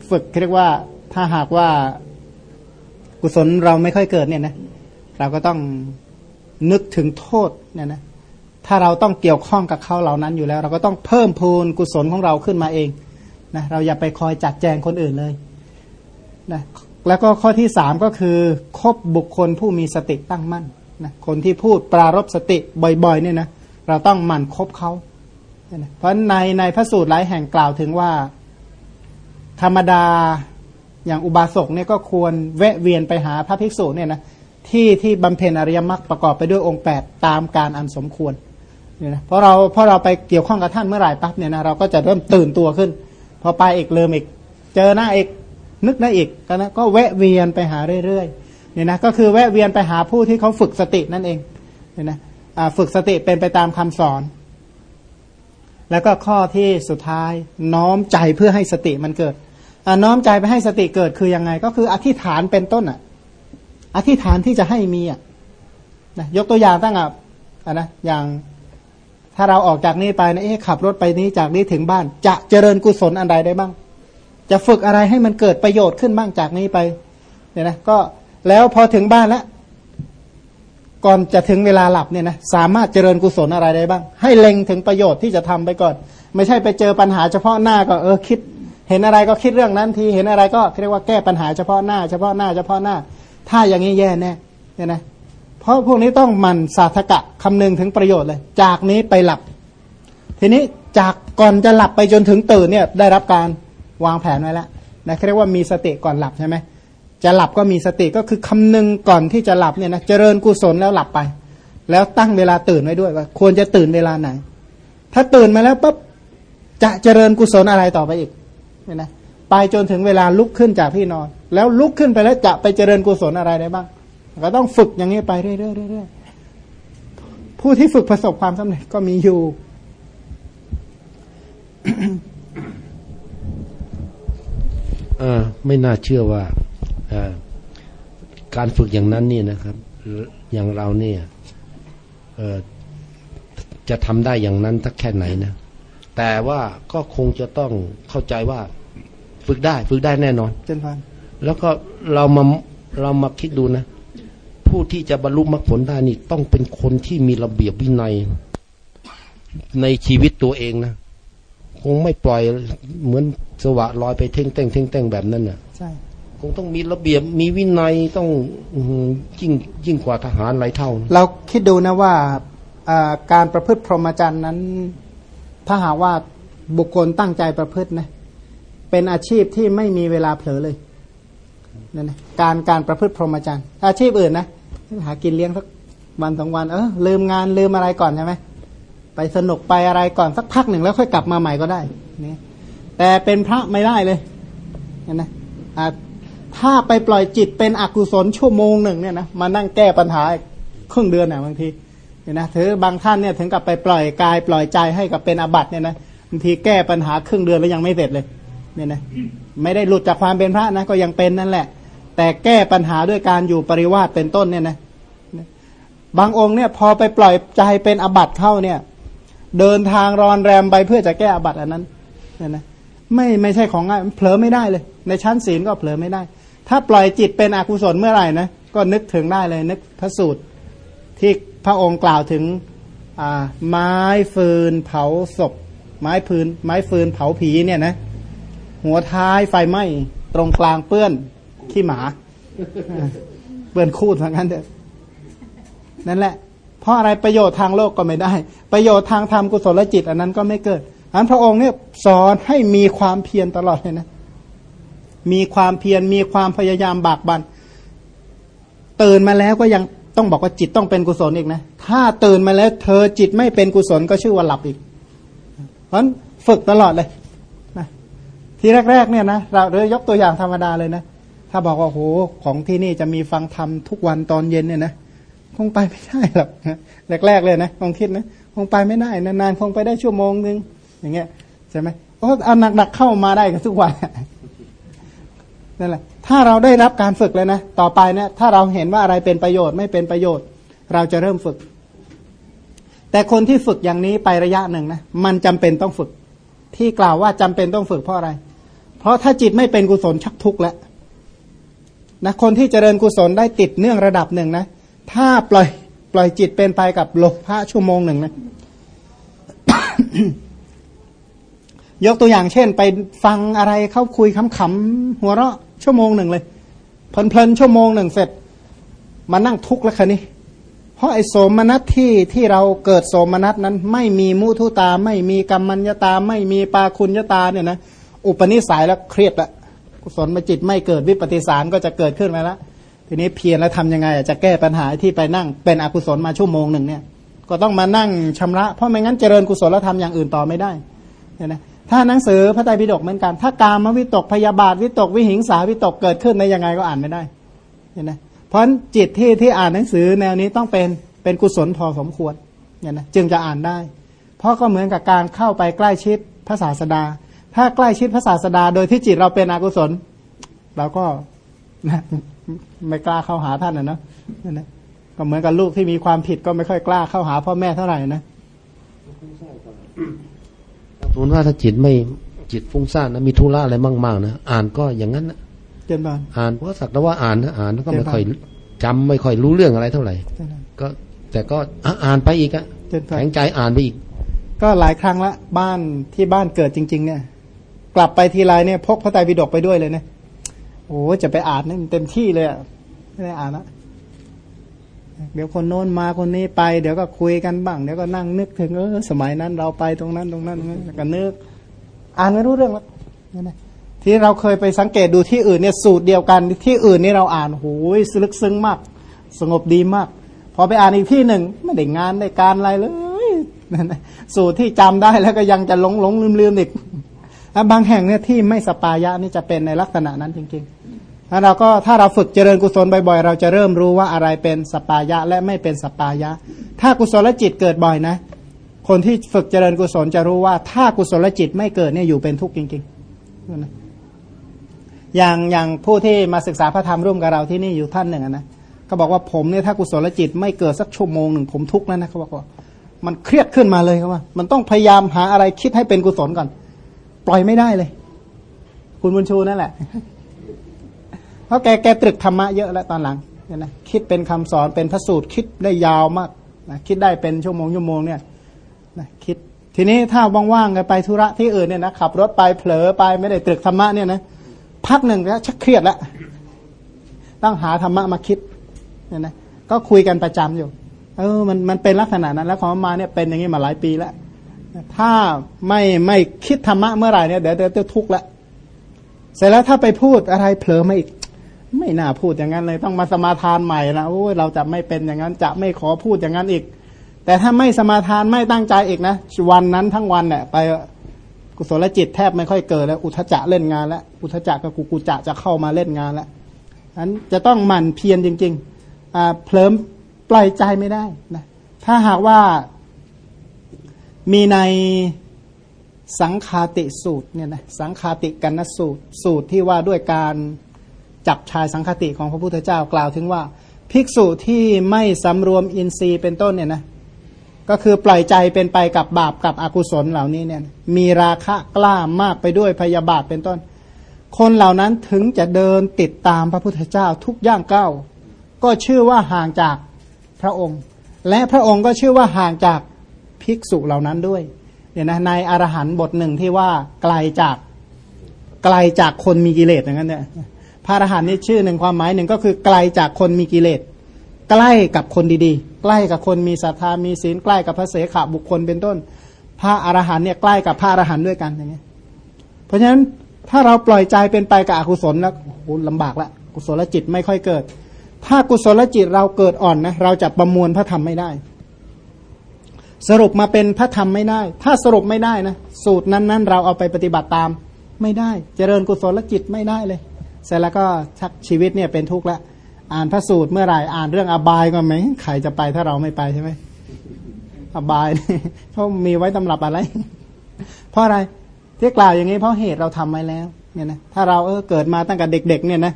ฝึกเรียกว่าถ้าหากว่า กุศลเราไม่ค่อยเกิดเนี่ยนะเราก็ต้องนึกถึงโทษเนี่ยนะถ้าเราต้องเกี่ยวข้องกับเขาเหล่านั้นอยู่แล้ว เราก็ต้องเพิ่มพูนกุศลของเราขึ้นมาเองนะเราอย่าไปคอยจัดแจงคนอื่นเลยนะแล้วก็ข้อที่สามก็คือคบบุคคลผู้มีสติตั้งมั่นนะคนที่พูดปรารบสติบ่อยๆเนี่ยนะเราต้องหมั่นคบเขาเพราะในในพระสูตรหลายแห่งกล่าวถึงว่า ธรรมดา อย่างอุบาสกเนี่ยก็ควรแวะเวียนไปหาพระภิกษุเนี่ยนะที่ที่บำเพ็ญอริยมรรคประกอบไปด้วยองค์ 8 ตามการอันสมควรเนี่ยนะเพราะเราเพราะเราไปเกี่ยวข้องกับท่านเมื่อไหร่ปั๊บเนี่ยนะเราก็จะเริ่มตื่นตัวขึ้น พอไปอีกเลิมอีก เจอหน้าอีกนึกได้าอีกก็นะก็แวะเวียนไปหาเรื่อยๆเนี่ยนะก็คือแวะเวียนไปหาผู้ที่เขาฝึกสตินั่นเองเนี่ยนะฝึกสติเป็นไปตามคำสอน แล้วก็ข้อที่สุดท้ายน้อมใจเพื่อให้สติมันเกิด น้อมใจไปให้สติเกิดคือยังไง ก็คืออธิษฐานเป็นต้นอะ อธิษฐานที่จะให้มีอะนะยกตัวอย่างตั้งอะนะอย่างถ้าเราออกจากนี้ไปนะเอ๊ะขับรถไปนี้จากนี้ถึงบ้าน จะเจริญกุศลอันใดได้บ้าง จะฝึกอะไรให้มันเกิดประโยชน์ขึ้นบ้างจากนี้ไปเนี่ยนะก็แล้วพอถึงบ้านแล้วก่อนจะถึงเวลาหลับเนี่ยนะสามารถเจริญกุศลอะไรได้บ้าง ให้เล็งถึงประโยชน์ที่จะทำไปก่อน ไม่ใช่ไปเจอปัญหาเฉพาะหน้าก็เออคิด เห็นอะไรก็คิดเรื่องนั้นที เห็นอะไรก็เรียกว่าแก้ปัญหาเฉพาะหน้า เฉพาะหน้าเฉพาะหน้า ถ้าอย่างนี้แย่แน่เนี่ยนะ เพราะพวกนี้ต้องมันสาธกะคำนึงถึงประโยชน์เลย จากนี้ไปหลับ ทีนี้จากก่อนจะหลับไปจนถึงตื่นเนี่ยได้รับการวางแผนไว้แล้วนะเรียกว่ามีสติก่อนหลับใช่ไหมจะหลับก็มีสติก็คือคำนึงก่อนที่จะหลับเนี่ยนะเจริญกุศลแล้วหลับไป แล้วตั้งเวลาตื่นไว้ด้วยว่า ควรจะตื่นเวลาไหน ถ้าตื่นมาแล้วปั๊บจะเจริญกุศลอะไรต่อไปอีก เนี่ยนะไปจนถึงเวลาลุกขึ้นจากที่นอน แล้วลุกขึ้นไปแล้วจะไปเจริญกุศลอะไรได้บ้าง ก็ต้องฝึกอย่างนี้ไปเรื่อยๆผู้ที่ฝึกประสบความสำเร็จก็มีอยู่ เออไม่น่าเชื่อว่าการฝึกอย่างนั้นนี่นะครับ อย่างเราเนี่ยจะทำได้อย่างนั้นทักแค่ไหนนะแต่ว่าก็คงจะต้องเข้าใจว่า ฝึกได้ฝึกได้แน่นอนเจนพันแล้วก็เรามาเรามาคิดดูนะ ผู้ที่จะบรรลุมรรคผลได้นี่ต้องเป็นคนที่มีระเบียบวินัย ในชีวิตตัวเองนะคงไม่ปล่อยเหมือนสวะลอยไปเท่งเต้งเท่งเต้งแบบนั้นนะ่ะใช่คงต้องมีระเบียบมีวินัยต้องยิ่งยิ่งกว่าทหารหลายเท่า เราคิดดูนะว่าการประพฤติพรหมจรรย์นั้น ถ้าหากว่าบุคคลตั้งใจประพฤตินะ เป็นอาชีพที่ไม่มีเวลาเผลอเลยนั่นนะการการประพฤติพรหมจรรย์อาชีพอื่นนะหากินเลี้ยงสักวันสองวันเออลืมงานลืมอะไรก่อนใช่ไหมไปสนุกไปอะไรก่อนสักพักหนึ่งแล้วค่อยกลับมาใหม่ก็ได้นี่แต่เป็นพระไม่ได้เลยนะนะถ้าไปปล่อยจิตเป็นอกุศลชั่วโมงหนึ่งเนี่ยนะมานั่งแก้ปัญหาครึ่งเดือนน่ะบางทีเนี่ยนะถือบางท่านเนี่ยถึงกับไปปล่อยกายปล่อยใจให้กับเป็นอบัตเนี่ยนะบางทีแก้ปัญหาครึ่งเดือนแล้วยังไม่เสร็จเลย เนี่ยนะไม่ได้หลุดจากความเป็นพระนะก็ยังเป็นนั่นแหละ แต่แก้ปัญหาด้วยการอยู่ปริวาสเป็นต้นเนี่ยนะบางองค์เนี่ยพอไปปล่อยใจเป็นอบัตเข้าเนี่ย เดินทางรอนแรมไปเพื่อจะแก้อบัตอันนั้นเนี่ยนะไม่ไม่ใช่ของง่ายเผลอไม่ได้เลย ในชั้นศีลก็เผลอไม่ได้ ถ้าปล่อยจิตเป็นอกุศลเมื่อไหร่นะก็นึกถึงได้เลยนึกพระสูตรที่พระองค์กล่าวถึงไม้ฟืนเผาศพ ไม้ฟืนไม้ฟืนเผาผีเนี่ยนะ หัวท้ายไฟไหม้ตรงกลางเปื้อนขี้หมา เปื้อนคูดเหมือนกันเถอะนั่นแหละ เพราะอะไรประโยชน์ทางโลกก็ไม่ได้ ประโยชน์ทางธรรมกุศลจิต อันนั้นก็ไม่เกิดอันพระองค์เนี่ยสอนให้มีความเพียรตลอดเลยนะมีความเพียรมีความพยายามบากบันตื่นมาแล้วก็ยังต้องบอกว่าจิตต้องเป็นกุศลอีกนะ ถ้าตื่นมาแล้วเธอจิตไม่เป็นกุศลก็ชื่อว่าหลับอีก เพราะฉะนั้นฝึกตลอดเลย ที่แรกๆเนี่ยนะเราเดี๋ยยกตัวอย่างธรรมดาเลยนะ ถ้าบอกว่าโหของที่นี่จะมีฟังธรรมทุกวันตอนเย็นเนี่ยนะคงไปไม่ได้หรอกแรกๆเลยนะลองคิดนะคงไปไม่ได้นานๆคงไปได้ชั่วโมงหนึ่งอย่างเงี้ยใช่ไหมโอ้เอาหนักๆเข้ามาได้กันทุกวันนั่นแหละถ้าเราได้รับการฝึกเลยนะ ต่อไปเนี่ยถ้าเราเห็นว่าอะไรเป็นประโยชน์ไม่เป็นประโยชน์ เราจะเริ่มฝึก แต่คนที่ฝึกอย่างนี้ไประยะหนึ่งนะมันจำเป็นต้องฝึก ที่กล่าวว่าจำเป็นต้องฝึกเพราะอะไร เพราะถ้าจิตไม่เป็นกุศลชักทุกข์แล้วนะคนที่เจริญกุศลได้ติดเนื่องระดับหนึ่งนะ ถ้าปล่อยปล่อยจิตเป็นไปกับโลภะชั่วโมงหนึ่งนะยกตัวอย่างเช่น ไปฟังอะไรเข้าคุยขำๆหัวเราะชั่วโมงหนึ่งเลยเพลินๆชั่วโมงหนึ่งเสร็จ มานั่งทุกข์แล้วคะนี่เพราะไอ้โสมนัสที่ที่เราเกิดโสมนัสนั้น ไม่มีมุทุตา ไม่มีกรรมัญญาตา ไม่มีปาคุณญาตาเนี่ยนะ อุปนิสัยแล้วเครียดละกุศลมาจิตไม่เกิดวิปฏิสารก็จะเกิดขึ้นมาล้วทีนี้เพียรแล้วทำยังไงจะแก้ปัญหาที่ไปนั่งเป็นอกุศลมาชั่วโมงหนึ่งเนี่ยก็ต้องมานั่งชำระ เพราะไม่งั้นเจริญกุศลแล้วทำอย่างอื่นต่อไม่ได้เนี่ยนะถ้าหนังสือพระไตรปิฎกเหมือนกัน ถ้ากามวิตกพยาบาทวิตกวิหิงสาวิตกเกิดขึ้นในยังไงก็อ่านไม่ได้เห็นไหมเพราะจิตที่ที่อ่านหนังสือแนวนี้ต้องเป็นเป็นกุศลพอสมควรเนี่ยนะจึงจะอ่านได้ เพราะก็เหมือนกับการเข้าไปใกล้ชิดพระศาสดา ถ้าใกล้ชิดพระศาสดา โดยที่จิตเราเป็นอกุศลเราก็นะไม่กล้าเข้าหาท่านนะเนาะนะก็เหมือนกับลูกที่มีความผิดก็ไม่ค่อยกล้าเข้าหาพ่อแม่เท่าไหร่นะสมมติว่าถ้าจิตไม่จิตฟุ้งซ่านนะมีธุระอะไรมากๆนะอ่านก็อย่างนั้นนะเจนบานอ่านเพราะสักแต่ว่าอ่านนะอ่านก็ไม่ค่อยจำไม่ค่อยรู้เรื่องอะไรเท่าไหร่ ก็แต่ก็อ่านไปอีกอะแข็งใจอ่านไปอีก ก็หลายครั้งละบ้านที่บ้านเกิดจริง ๆ เนี่ย กลับไปทีไรเนี่ยพกพระไตรปิฎกไปด้วยเลยนะโอ้จะไปอ่านนี่มันเต็มที่เลยอะไม่ได้อ่านละเดี๋ยวคนโน้นมาคนนี้ไป เดี๋ยวก็คุยกันบ้าง เดี๋ยวก็นั่งนึกถึงเออสมัยนั้นเราไปตรงนั้นตรงนั้นก็นึก อ่านไม่รู้เรื่องแล้วนะที่เราเคยไปสังเกตดูที่อื่นเนี่ยสูตรเดียวกันที่อื่นนี่เราอ่านโอ้ยลึกซึ้งมาก สงบดีมาก พอไปอ่านอีกที่หนึ่งไม่ได้งานได้การอะไรเลยสูตรที่จำได้แล้วก็ยังจะหลงหลงลืมลืมอีก บางแห่งเนี่ยที่ไม่สัปปายะนี่จะเป็นในลักษณะนั้นจริงๆแล้วเราก็ถ้าเราฝึกเจริญกุศลบ่อยๆ เราจะเริ่มรู้ว่าอะไรเป็นสัปปายะและไม่เป็นสัปปายะ ถ้ากุศลจิตเกิดบ่อยนะ คนที่ฝึกเจริญกุศลจะรู้ว่า ถ้ากุศลจิตไม่เกิดเนี่ยอยู่เป็นทุกข์จริงๆอย่างอย่างผู้ที่มาศึกษาพระธรรมร่วมกับเราที่นี่อยู่ท่านหนึ่งนะก็บอกว่าผมเนี่ยถ้ากุศลจิตไม่เกิดสักชั่วโมงหนึ่งผมทุกข์แล้วนะเขาบอกว่ามันเครียดขึ้นมาเลยครับว่า มันต้องพยายามหาอะไรคิดให้เป็นกุศลก่อน ปล่อยไม่ได้เลย คุณบุญชูนั่นแหละ เพราะแกแกตรึกธรรมะเยอะแล้วตอนหลังเนี่ยนะคิดเป็นคำสอนเป็นพระสูตรคิดได้ยาวมากนะคิดได้เป็นชั่วโมงชั่วโมงเนี่ยนะคิดทีนี้ถ้าว่างๆกันไปธุระที่อื่นเนี่ยนะขับรถไปเผลอไปไม่ได้ตรึกธรรมะเนี่ยนะพักหนึ่งแล้วชักเครียดแล้วต้องหาธรรมะมาคิดเนี่ยนะก็คุยกันประจำอยู่ เออมันมันเป็นลักษณะนั้น แล้วของมาเนี่ยเป็นอย่างนี้มาหลายปีแล้ว ถ้าไม่ไม่คิดธรรมะเมื่อไหร่เนี่ยเดี๋ยวเดี๋ยวทุกข์ละเสร็จแล้วถ้าไปพูดอะไรเผลอมาอีกไม่น่าพูดอย่างนั้นเลยต้องมาสมาทานใหม่นะโอ้ยเราจะไม่เป็นอย่างนั้นจะไม่ขอพูดอย่างนั้นอีก แต่ถ้าไม่สมาทานไม่ตั้งใจอีกนะวันนั้นทั้งวันเนี่ยไปกุศลจิตแทบไม่ค่อยเกิดแล้ว อุทจจะเล่นงานแล้วอุทจจะกับกุกุจะจะเข้ามาเล่นงานแล้วนั้นจะต้องหมั่นเพียรจริงๆอ่าเพลิมปล่อยใจไม่ได้นะถ้าหากว่า มีในสังคาติสูตรเนี่ยนะสังคาติกันนสูตรสูตรที่ว่าด้วยการจับชายสังคติของพระพุทธเจ้ากล่าวถึงว่า ภิกษุที่ไม่สำรวมอินทรีย์เป็นต้นเนี่ยนะก็คือปล่อยใจเป็นไปกับบาปกับอกุศลเหล่านี้เนี่ยมีราคะกล้ามากไปด้วยพยาบาทเป็นต้น คนเหล่านั้นถึงจะเดินติดตามพระพุทธเจ้าทุกย่างก้าวก็ชื่อว่าห่างจากพระองค์ และพระองค์ก็ชื่อว่าห่างจาก ภิกษุเหล่านั้นด้วยเนี่ยนะในอรหันบทหนึ่งที่ว่าไกลจากไกลจากคนมีกิเลสอย่างนั้นเนี่ยพระอรหันต์นี่ชื่อหนึ่งความหมายหนึ่งก็คือไกลจากคนมีกิเลสใกล้กับคนดีๆ ใกล้กับคนมีศรัทธามีศีลใกล้กับพระเสขบุคคลเป็นต้น พระอรหันต์เนี่ยใกล้กับพระอรหันต์ด้วยกันอย่างเงี้ยเพราะฉะนั้นถ้าเราปล่อยใจเป็นไปกับอกุศลแล้วโอ้ลำบากละกุศลจิตไม่ค่อยเกิด ถ้ากุศลจิตเราเกิดอ่อนนะเราจะประมวลพระธรรมไม่ได้ สรุปมาเป็นพระธรรมไม่ได้ ถ้าสรุปไม่ได้นะสูตรนั้นๆ เราเอาไปปฏิบัติตามไม่ได้ เจริญกุศลจิตไม่ได้เลย เสร็จแล้วก็ชักชีวิตเนี่ยเป็นทุกข์ละอ่านพระสูตรเมื่อไหร่อ่านเรื่องอบายก็ไหมใครจะไปถ้าเราไม่ไปใช่ไหมอบายเขามีไว้ตำรับอะไร เพราะอะไรที่กล่าวอย่างนี้เพราะเหตุเราทำไว้แล้วเนี่ยนะถ้าเราเออเกิดมาตั้งแต่เด็ก ๆ เนี่ยนะ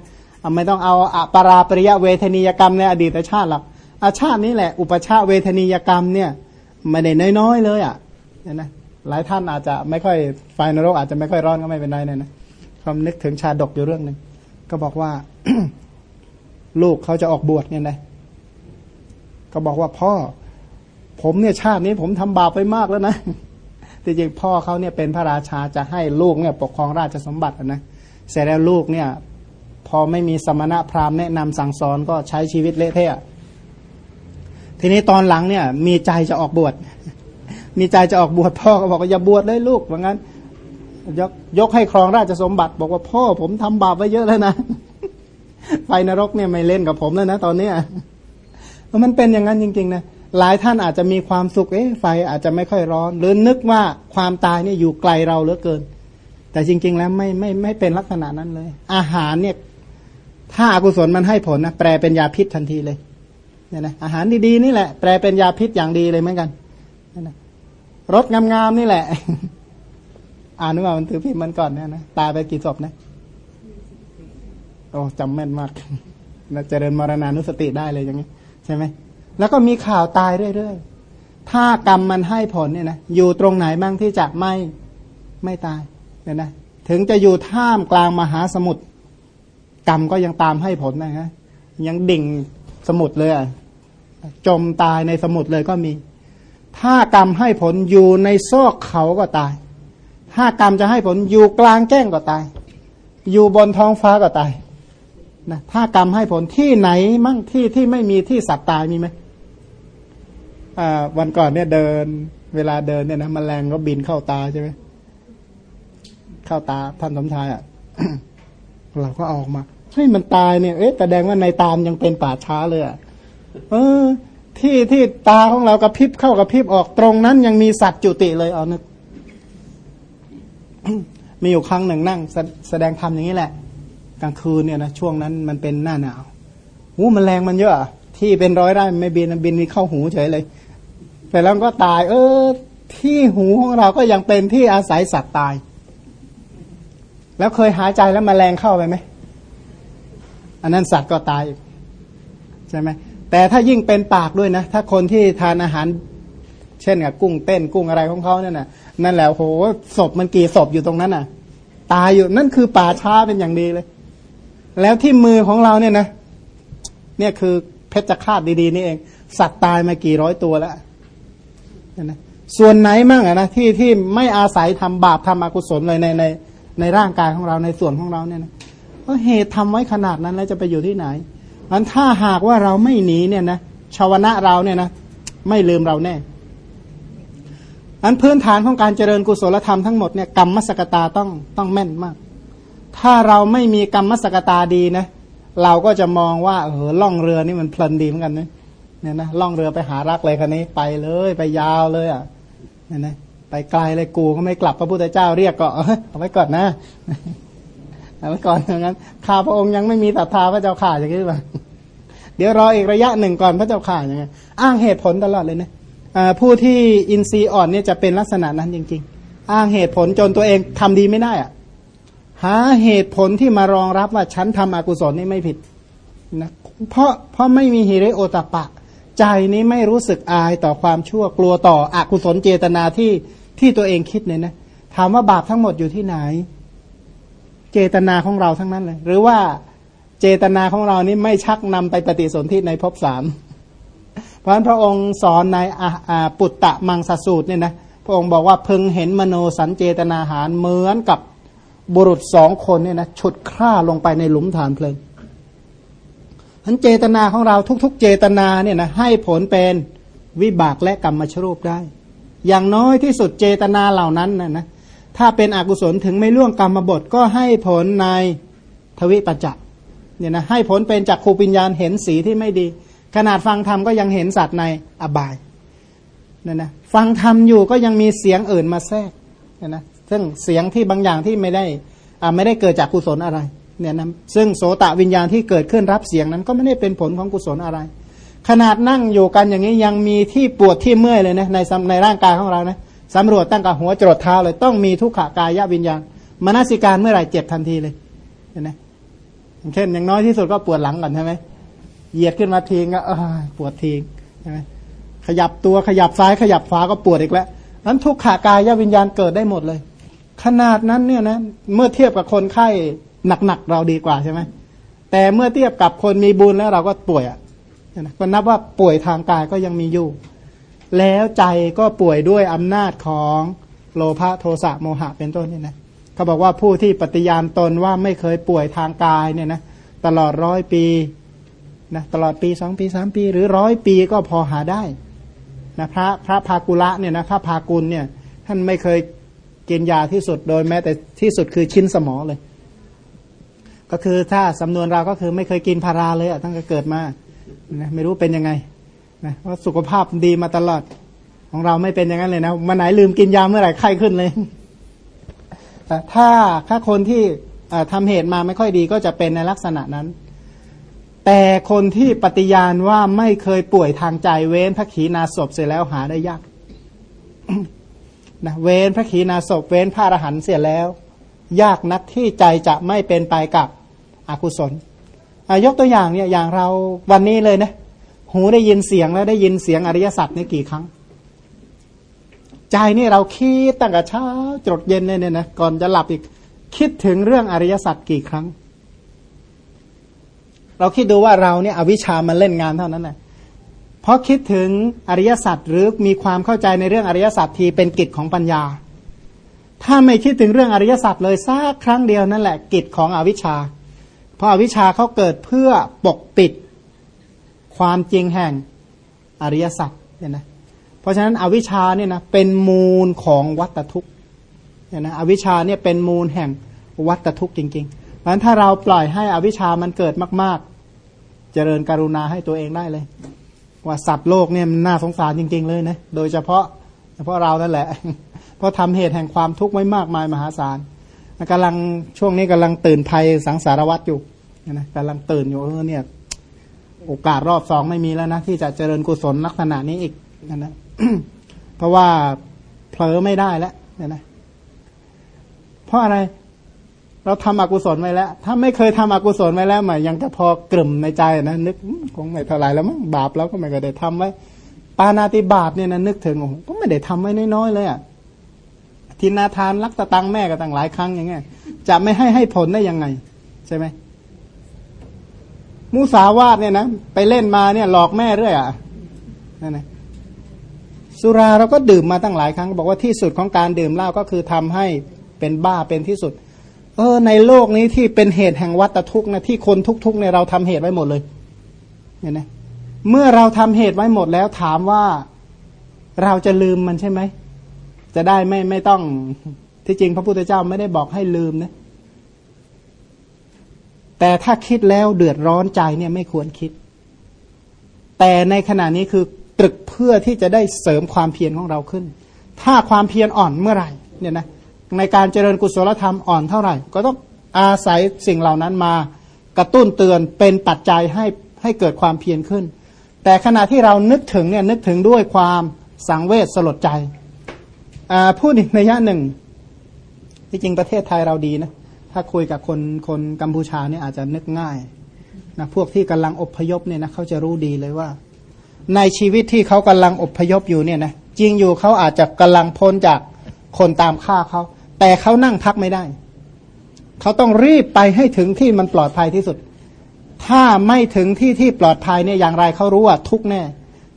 ไม่ต้องเอาอปราปริยะเวทนียกรรมในอดีตชาติหรอกอาชาตินี้แหละ อุปชาเวทนียกรรมเนี่ย ไม่ได้น้อยๆเลยอะเนี่ยนะหลายท่านอาจจะไม่ค่อยไฟนรกอาจจะไม่ค่อยร้อนก็ไม่เป็นไรเนี่ยนะความนึกถึงชาดกอยู่เรื่องหนึ่งก็บอกว่า ลูกเขาจะออกบวชเนี่ยนะก็บอกว่าพ่อ ผมเนี่ยชาตินี้ผมทำบาปไปมากแล้วนะที่จริงพ่อเขาเนี่ยเป็นพระราชาจะให้ลูกเนี่ย ปกครองราชสมบัตินะเสร็จแล้วลูกเนี่ย พอไม่มีสมณะพราหมณ์แนะนำสั่งสอนก็ใช้ชีวิตเละเทะ ทีนี้ตอนหลังเนี่ย มีใจจะออกบวช มีใจจะออกบวชพ่อก็บอกว่าอย่าบวชเลยลูกว่างั้น ยกยกให้ครองราชสมบัติ บอกว่าพ่อผมทำบาปไว้เยอะแล้วนะไฟนรกเนี่ยไม่เล่นกับผมแล้วนะตอนเนี้ยมันเป็นอย่างนั้นจริงๆนะหลายท่านอาจจะมีความสุขเอ๊ะไฟอาจจะไม่ค่อยร้อน หรือนึกว่าความตายเนี่ยอยู่ไกลเราเหลือเกิน แต่จริง ๆ แล้วไม่ไม่ไม่เป็นลักษณะนั้นเลย อาหารเนี่ย ถ้าอากุศลมันให้ผลนะแปลเป็นยาพิษทันทีเลย เนี่ยนะอาหารดีๆนี่แหละ แปลเป็นยาพิษอย่างดีเลยเหมือนกันนี่นะรถงามๆนี่แหละ อ่านว่ามันถือพิมพ์มันก่อนเนี่ยนะตายไปกี่ศพนะโอ้จำแม่นมากนะเจริญมรณานุสติได้เลยอย่างนี้ใช่ไหมแล้วก็มีข่าวตายเรื่อยๆถ้ากรรมมันให้ผลเนี่ยนะอยู่ตรงไหนบ้างที่จะไม่ไม่ตายเนี่ยนะถึงจะอยู่ท่ามกลางมหาสมุทรกรรมก็ยังตามให้ผลนะฮะยังดิ่ง สมุทรเลยอะจมตายในสมุทรเลยก็มี ถ้ากรรมให้ผลอยู่ในซอกเขาก็ตาย ถ้ากรรมจะให้ผลอยู่กลางแก้งก็ตาย อยู่บนท้องฟ้าก็ตายนะถ้ากรรมให้ผลที่ไหนมั่งที่ที่ไม่มีที่สัตว์ตายมีไหมวันก่อนเนี่ยเดิน เวลาเดินเนี่ยนะมแมลงก็บินเข้าตาใช่ไหมเข้าตาท่านสมชายอะ เราก็ออกมา เฮ้ยมันตายเนี่ยเอ๊ะแสดงว่าในตามยังเป็นป่าช้าเลยอะเออ ที่ที่ตาของเรากระพริบเข้ากระพริบออกตรงนั้น ยังมีสัตว์จุติเลยเอานึกมีอยู่ครั้งหนึ่งนั่ง แสดงธรรมอย่างนี้แหละ กลางคืนเนี่ยนะช่วงนั้นมันเป็นหน้าหนาวหูมันแรงมันเยอะที่เป็นร้อยไร่ไม่บินบินมีเข้าหูเฉยเลยแต่แล้วก็ตาย เออ ที่หูของเราก็ยังเป็นที่อาศัยสัตว์ตาย แล้วเคยหายใจแล้วมแมลงเข้าไปไหม อันนั้นสัตว์ก็ตายใช่ไหมแต่ถ้ายิ่งเป็นปากด้วยนะ ถ้าคนที่ทานอาหาร เช่นกับกุ้งเต้นกุ้งอะไรของเขาเนี่ยนะนั่นแหละโหศพมันกี่ศพอยู่ตรงนั้นน่ะ ตายอยู่นั่นคือป่าช้าเป็นอย่างดีเลย แล้วที่มือของเราเนี่ยนะ เนี่ยคือเพชฌฆาตดีๆนี่เอง สัตว์ตายมากี่ร้อยตัวแล้วนะส่วนไหนมั่งอะนะที่ที่ไม่อาศัยทำบาปทำอกุศลเลยในในในร่างกายของเราในส่วนของเราเนี่ยนะ เพราะเหตุทำไว้ขนาดนั้นแล้วจะไปอยู่ที่ไหนมันถ้าหากว่าเราไม่หนีเนี่ยนะชาวนะเราเนี่ยนะไม่ลืมเราแน่อันพื้นฐานของการเจริญกุศลธรรมทั้งหมดเนี่ยกรรมมสกตาต้องต้องแม่นมาก ถ้าเราไม่มีกรรมมสกตาดีนะเราก็จะมองว่าเออล่องเรือนี่มันเพลินดีเหมือนกันนะเนี่ยนะล่องเรือไปหารักเลยคันนี้ไปเลยไปยาวเลยอะเนี่ยนะไปไกลเลยกูก็ไม่กลับพระพุทธเจ้าเรียกก็เอาไว้ก่อนนะ เอาไว้ก่อนอย่างนั้นข้าพระองค์ยังไม่มีศรัทธาพระเจ้าข่าอย่างนี้ป่ะเดี๋ยวรออีกระยะหนึ่งก่อนพระเจ้าข่าอย่างไงอ้างเหตุผลตลอดเลยนะผู้ที่อินทรีย์อ่อนเนี่ยจะเป็นลักษณะนั้นจริง ๆ อ้างเหตุผลจนตัวเองทำดีไม่ได้อะหาเหตุผลที่มารองรับว่าฉันทำอกุศลนี่ไม่ผิดนะเพราะเพราะไม่มีฮิริโอตปะ ใจนี้ไม่รู้สึกอายต่อความชั่วกลัวต่ออกุศลเจตนาที่ที่ตัวเองคิดเนี่ยนะถามว่าบาปทั้งหมดอยู่ที่ไหน เจตนาของเราทั้งนั้นเลย หรือว่าเจตนาของเรานี้ไม่ชักนำไปปฏิสนธิในภพสามเพราะฉะนั้นพระองค์สอนในปุตตะมังสสูตรเนี่ยนะพระองค์บอกว่าพึงเห็นมโนสัญเจตนาหารเหมือนกับบุรุษสองคนเนี่ยนะฉุดฆ่าลงไปในหลุมฐานเพลิงทั้นเจตนาของเราทุก ๆ เจตนาเนี่ยนะให้ผลเป็นวิบากและกรรมชรูปได้ อย่างน้อยที่สุดเจตนาเหล่านั้นนะนะ ถ้าเป็นอกุศลถึงไม่ล่วงกรรมบทก็ให้ผลในทวิปัจจะเนี่ยนะให้ผลเป็นจากขูปิญญาณเห็นสีที่ไม่ดี ขนาดฟังธรรมก็ยังเห็นสัตว์ในอบายเนี่ยนะฟังธรรมอยู่ก็ยังมีเสียงอื่นมาแทรกเนี่ยนะซึ่งเสียงที่บางอย่างที่ไม่ได้อ่าไม่ได้เกิดจากกุศลอะไรเนี่ยนะซึ่งโสตะวิญญาณที่เกิดขึ้นรับเสียงนั้นก็ไม่ได้เป็นผลของกุศลอะไร ขนาดนั่งอยู่กันอย่างนี้ยังมีที่ปวดที่เมื่อยเลยนะในในร่างกายของเรานะ สำรวจตั้งแต่หัวจรดเท้าเลยต้องมีทุกขากายวิญญาณมนสิการเมื่อไหร่เจ็บทันทีเลยเห็นไหมเช่นอย่างน้อยที่สุดก็ปวดหลังก่อนใช่ไหมเหยียดขึ้นมาทีก็ปวดทีใช่ไหมขยับตัวขยับซ้ายขยับขวาก็ปวดอีกแล้วนั้นทุกขากายวิญญาณเกิดได้หมดเลย ขนาดนั้นเนี่ยนะเมื่อเทียบกับคนไข้หนักๆเราดีกว่าใช่ไหมแต่เมื่อเทียบกับคนมีบุญแล้วเราก็ป่วยอะนะก็นับว่าป่วยทางกายก็ยังมีอยู่ แล้วใจก็ป่วยด้วยอำนาจของโลภะโทสะโมหะเป็นต้นนี่นะเขาบอกว่าผู้ที่ปฏิญาณตนว่าไม่เคยป่วยทางกายเนี่ยนะตลอดร้อยปีนะตลอดปีสองปีสามปี หรือร้อยปีก็พอหาได้นะพระพระภากุละเนี่ยนะพระภากุลเนี่ยท่านไม่เคยกินยาที่สุดโดยแม้แต่ที่สุดคือชิ้นสมอเลย ก็คือถ้าสำนวนเราก็คือไม่เคยกินพาราเลยอะตั้งแต่เกิดมานะไม่รู้เป็นยังไง นะเพราะสุขภาพดีมาตลอด ของเราไม่เป็นอย่างนั้นเลยนะมาไหนลืมกินยาเมื่อไหร่ไข้ขึ้นเลยถ้าถ้าคนที่ทำเหตุมาไม่ค่อยดีก็จะเป็นในลักษณะนั้น แต่คนที่ปฏิญาณว่าไม่เคยป่วยทางใจเว้นพระขีณาสพเสร็จแล้วหาได้ยากนะเว้นพระขีณาสพเว้นพระอรหันต์เสียแล้ว ยากนักที่ใจจะไม่เป็นไปกับอกุศลยกตัวอย่างเนี่ยอย่างเราวันนี้เลยนะ หูได้ยินเสียงแล้วได้ยินเสียงอริยสัจนี่กี่ครั้ง ใจนี่เราคิดตั้งแต่เช้าจดเย็นเลยเนี่ยนะก่อนจะหลับอีกคิดถึงเรื่องอริยสัจกี่ครั้ง เราคิดดูว่าเราเนี่ยอวิชามันเล่นงานเท่านั้นนะเพราะคิดถึงอริยสัจหรือมีความเข้าใจในเรื่องอริยสัจทีเป็นกิจของปัญญา ถ้าไม่คิดถึงเรื่องอริยสัจเลยสักครั้งเดียวนั่นแหละกิจของอวิชชา เพราะอาวิชชาเขาเกิดเพื่อปกปิด ความจริงแห่งอริยสัจเนี่ยนะเพราะฉะนั้นอวิชชาเนี่ยนะเป็นมูลของวัตทุกเนี่ยนะอวิชชาเนี่ยเป็นมูลแห่งวัตทุกจริงๆเพราะฉะนั้นถ้าเราปล่อยให้อวิชชามันเกิดมาก ๆ เจริญกรุณาให้ตัวเองได้เลย ว่าสัตว์โลกเนี่ยมันน่าสงสารจริง ๆ เลยนะโดยเฉพาะเฉพาะเรานั่นแหละ เพราะทำเหตุแห่งความทุกข์ไว้มากมายมหาศาลกำลังช่วงนี้กำลังตื่นภัยสังสารวัตรอยู่นะกำลังตื่นอยู่เออเนี่ย โอกาสรอบสองไม่มีแล้วนะ ที่จะเจริญกุศลลักษณะนี้อีกนะเพราะว่าเผลอไม่ได้แล้วนี่ยนะเพราะอะไร เราทำอกุศลไว้แล้ว ถ้าไม่เคยทำอกุศลไว้แล้วมายยังจะพอกลุ่มในใจนะนึกคงไม่เท่าไรแล้วมั้งบาปแล้วก็ไม่เคยได้ทำไว้ปานาติบาปเนี่ยนะนึกถึงโอ้ก็ไม่ได้ทำไว้น้อยๆเลยอะทินาทานรักตะตังแม่ก็ตั้งหลายครั้งอย่างเงี้ยจะไม่ให้ให้ผลได้ยังไง ใช่ไหม มุสาวาทเนี่ยนะไปเล่นมาเนี่ยหลอกแม่เรื่อยอะนั่นนะสุราเราก็ดื่มมาตั้งหลายครั้ง บอกว่าที่สุดของการดื่มเหล้าก็คือทำให้เป็นบ้าเป็นที่สุด เออ ในโลกนี้ที่เป็นเหตุแห่งวัตทุกข์นะที่คนทุกๆเนี่ยเราทำเหตุไว้หมดเลยเห็นไหมเมื่อเราทำเหตุไว้หมดแล้วถามว่าเราจะลืมมันใช่ไหมจะได้ไม่ไม่ต้องที่จริงพระพุทธเจ้าไม่ได้บอกให้ลืมนะ แต่ถ้าคิดแล้วเดือดร้อนใจเนี่ยไม่ควรคิด แต่ในขณะนี้คือตรึกเพื่อที่จะได้เสริมความเพียรของเราขึ้น ถ้าความเพียรอ่อนเมื่อไหร่เนี่ยนะในการเจริญกุศลธรรมอ่อนเท่าไหร่ ก็ต้องอาศัยสิ่งเหล่านั้นมากระตุ้นเตือนเป็นปัจจัยให้ให้เกิดความเพียรขึ้น แต่ขณะที่เรานึกถึงเนี่ยนึกถึงด้วยความสังเวชสลดใจพูดอีกในยะหนึ่งที่จริงประเทศไทยเราดีนะ ถ้าคุยกับคนคนกัมพูชาเนี่ยอาจจะนึกง่ายนะพวกที่กำลังอบพยพเนี่ยนะเขาจะรู้ดีเลยว่า ในชีวิตที่เขากำลังอบพยพอยู่เนี่ยนะจริงอยู่เขาอาจจะกำลังพ้นจากคนตามฆ่าเขาแต่เขานั่งพักไม่ได้ เขาต้องรีบไปให้ถึงที่มันปลอดภัยที่สุด ถ้าไม่ถึงที่ที่ปลอดภัยเนี่ยอย่างไรเขารู้ว่าทุกแน่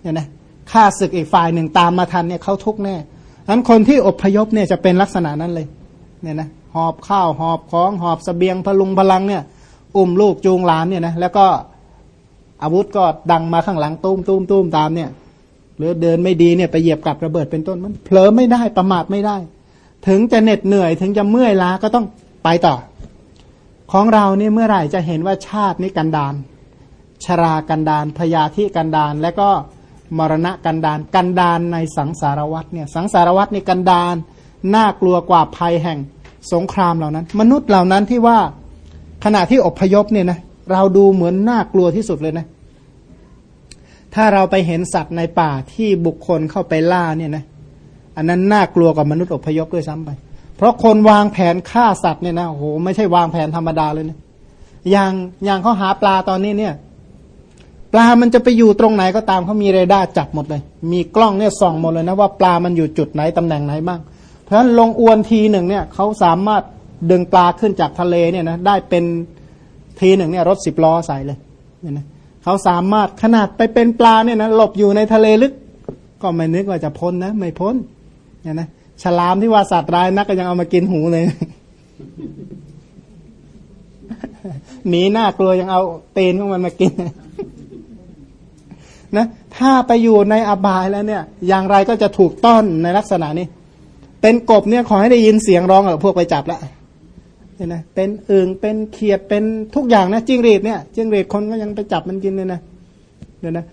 เนี่ยนะฆ่าศึกอีกฝ่ายหนึ่งตามมาทันเนี่ยเขาทุกแน่นั้นคนที่อบพยพเนี่ยจะเป็นลักษณะนั้นเลย เนี่ยนะ หอบข้าวหอบของหอบสเสบียงพลุงพลังเนี่ย อุ้มลูกจูงหลานเนี่ยนะแล้วก็อาวุธก็ดังมาข้างหลังตุ้มตุ้มตุ้มตามเนี่ย หรือเดินไม่ดีเนี่ยไปเหยียบกับระเบิดเป็นต้นมันเผลอไม่ได้ประมาทไม่ได้ ถึงจะเหน็ดเหนื่อยถึงจะเมื่อยล้าก็ต้องไปต่อ ของเราเนี่ยเมื่อไหร่จะเห็นว่าชาตินี้กันดานชรากันดานพยาธิกันดานและก็มรณะกันดานกันดานในสังสารวัตเนี่ยสังสารวัตนี่กันดานน่ากลัวกว่าภัยแห่ง สงครามเหล่านั้น มนุษย์เหล่านั้นที่ว่าขณะที่อพยพเนี่ยนะเราดูเหมือนน่ากลัวที่สุดเลยนะ ถ้าเราไปเห็นสัตว์ในป่าที่บุคคลเข้าไปล่าเนี่ยนะอันนั้นน่ากลัวกว่ามนุษย์อพยพด้วยซ้ำไป เพราะคนวางแผนฆ่าสัตว์เนี่ยนะโอ้โหไม่ใช่วางแผนธรรมดาเลยนะอย่างอย่างเขาหาปลาตอนนี้เนี่ย ปลามันจะไปอยู่ตรงไหนก็ตามเขามีเรดาร์จับหมดเลย มีกล้องเนี่ยส่องหมดเลยนะว่าปลามันอยู่จุดไหนตำแหน่งไหนบ้าง ฉะนั้นลงอวนทีหนึ่งเนี่ยเขาสามารถดึงปลาขึ้นจากทะเลเนี่ยนะได้เป็นทีหนึ่งเนี่ยรถสิบล้อใส่เลยเนี่ยนะเขาสามารถขนาดไปเป็นปลาเนี่ยนะหลบอยู่ในทะเลลึก ก็ไม่นึกว่าจะพ้นนะไม่พ้นเนี่ยนะฉลามที่ว่าสัตว์ร้ายนักก็ยังเอามากินหูเลยหมีน่ากลัวยังเอาเตนของมันมากินนะถ้าไปอยู่ในอบายแล้วเนี่ย อย่างไรก็จะถูกต้อนในลักษณะนี้ เป็นกบเนี่ยขอให้ได้ยินเสียงร้องเออพวกไปจับละเห็นไหมเป็นอึ่งเป็นเขียดเป็นทุกอย่างนะจิ้งหรีดเนี่ยจิ้งหรีดคนก็ยังไปจับมันกินเลยนะเนี่ยนะ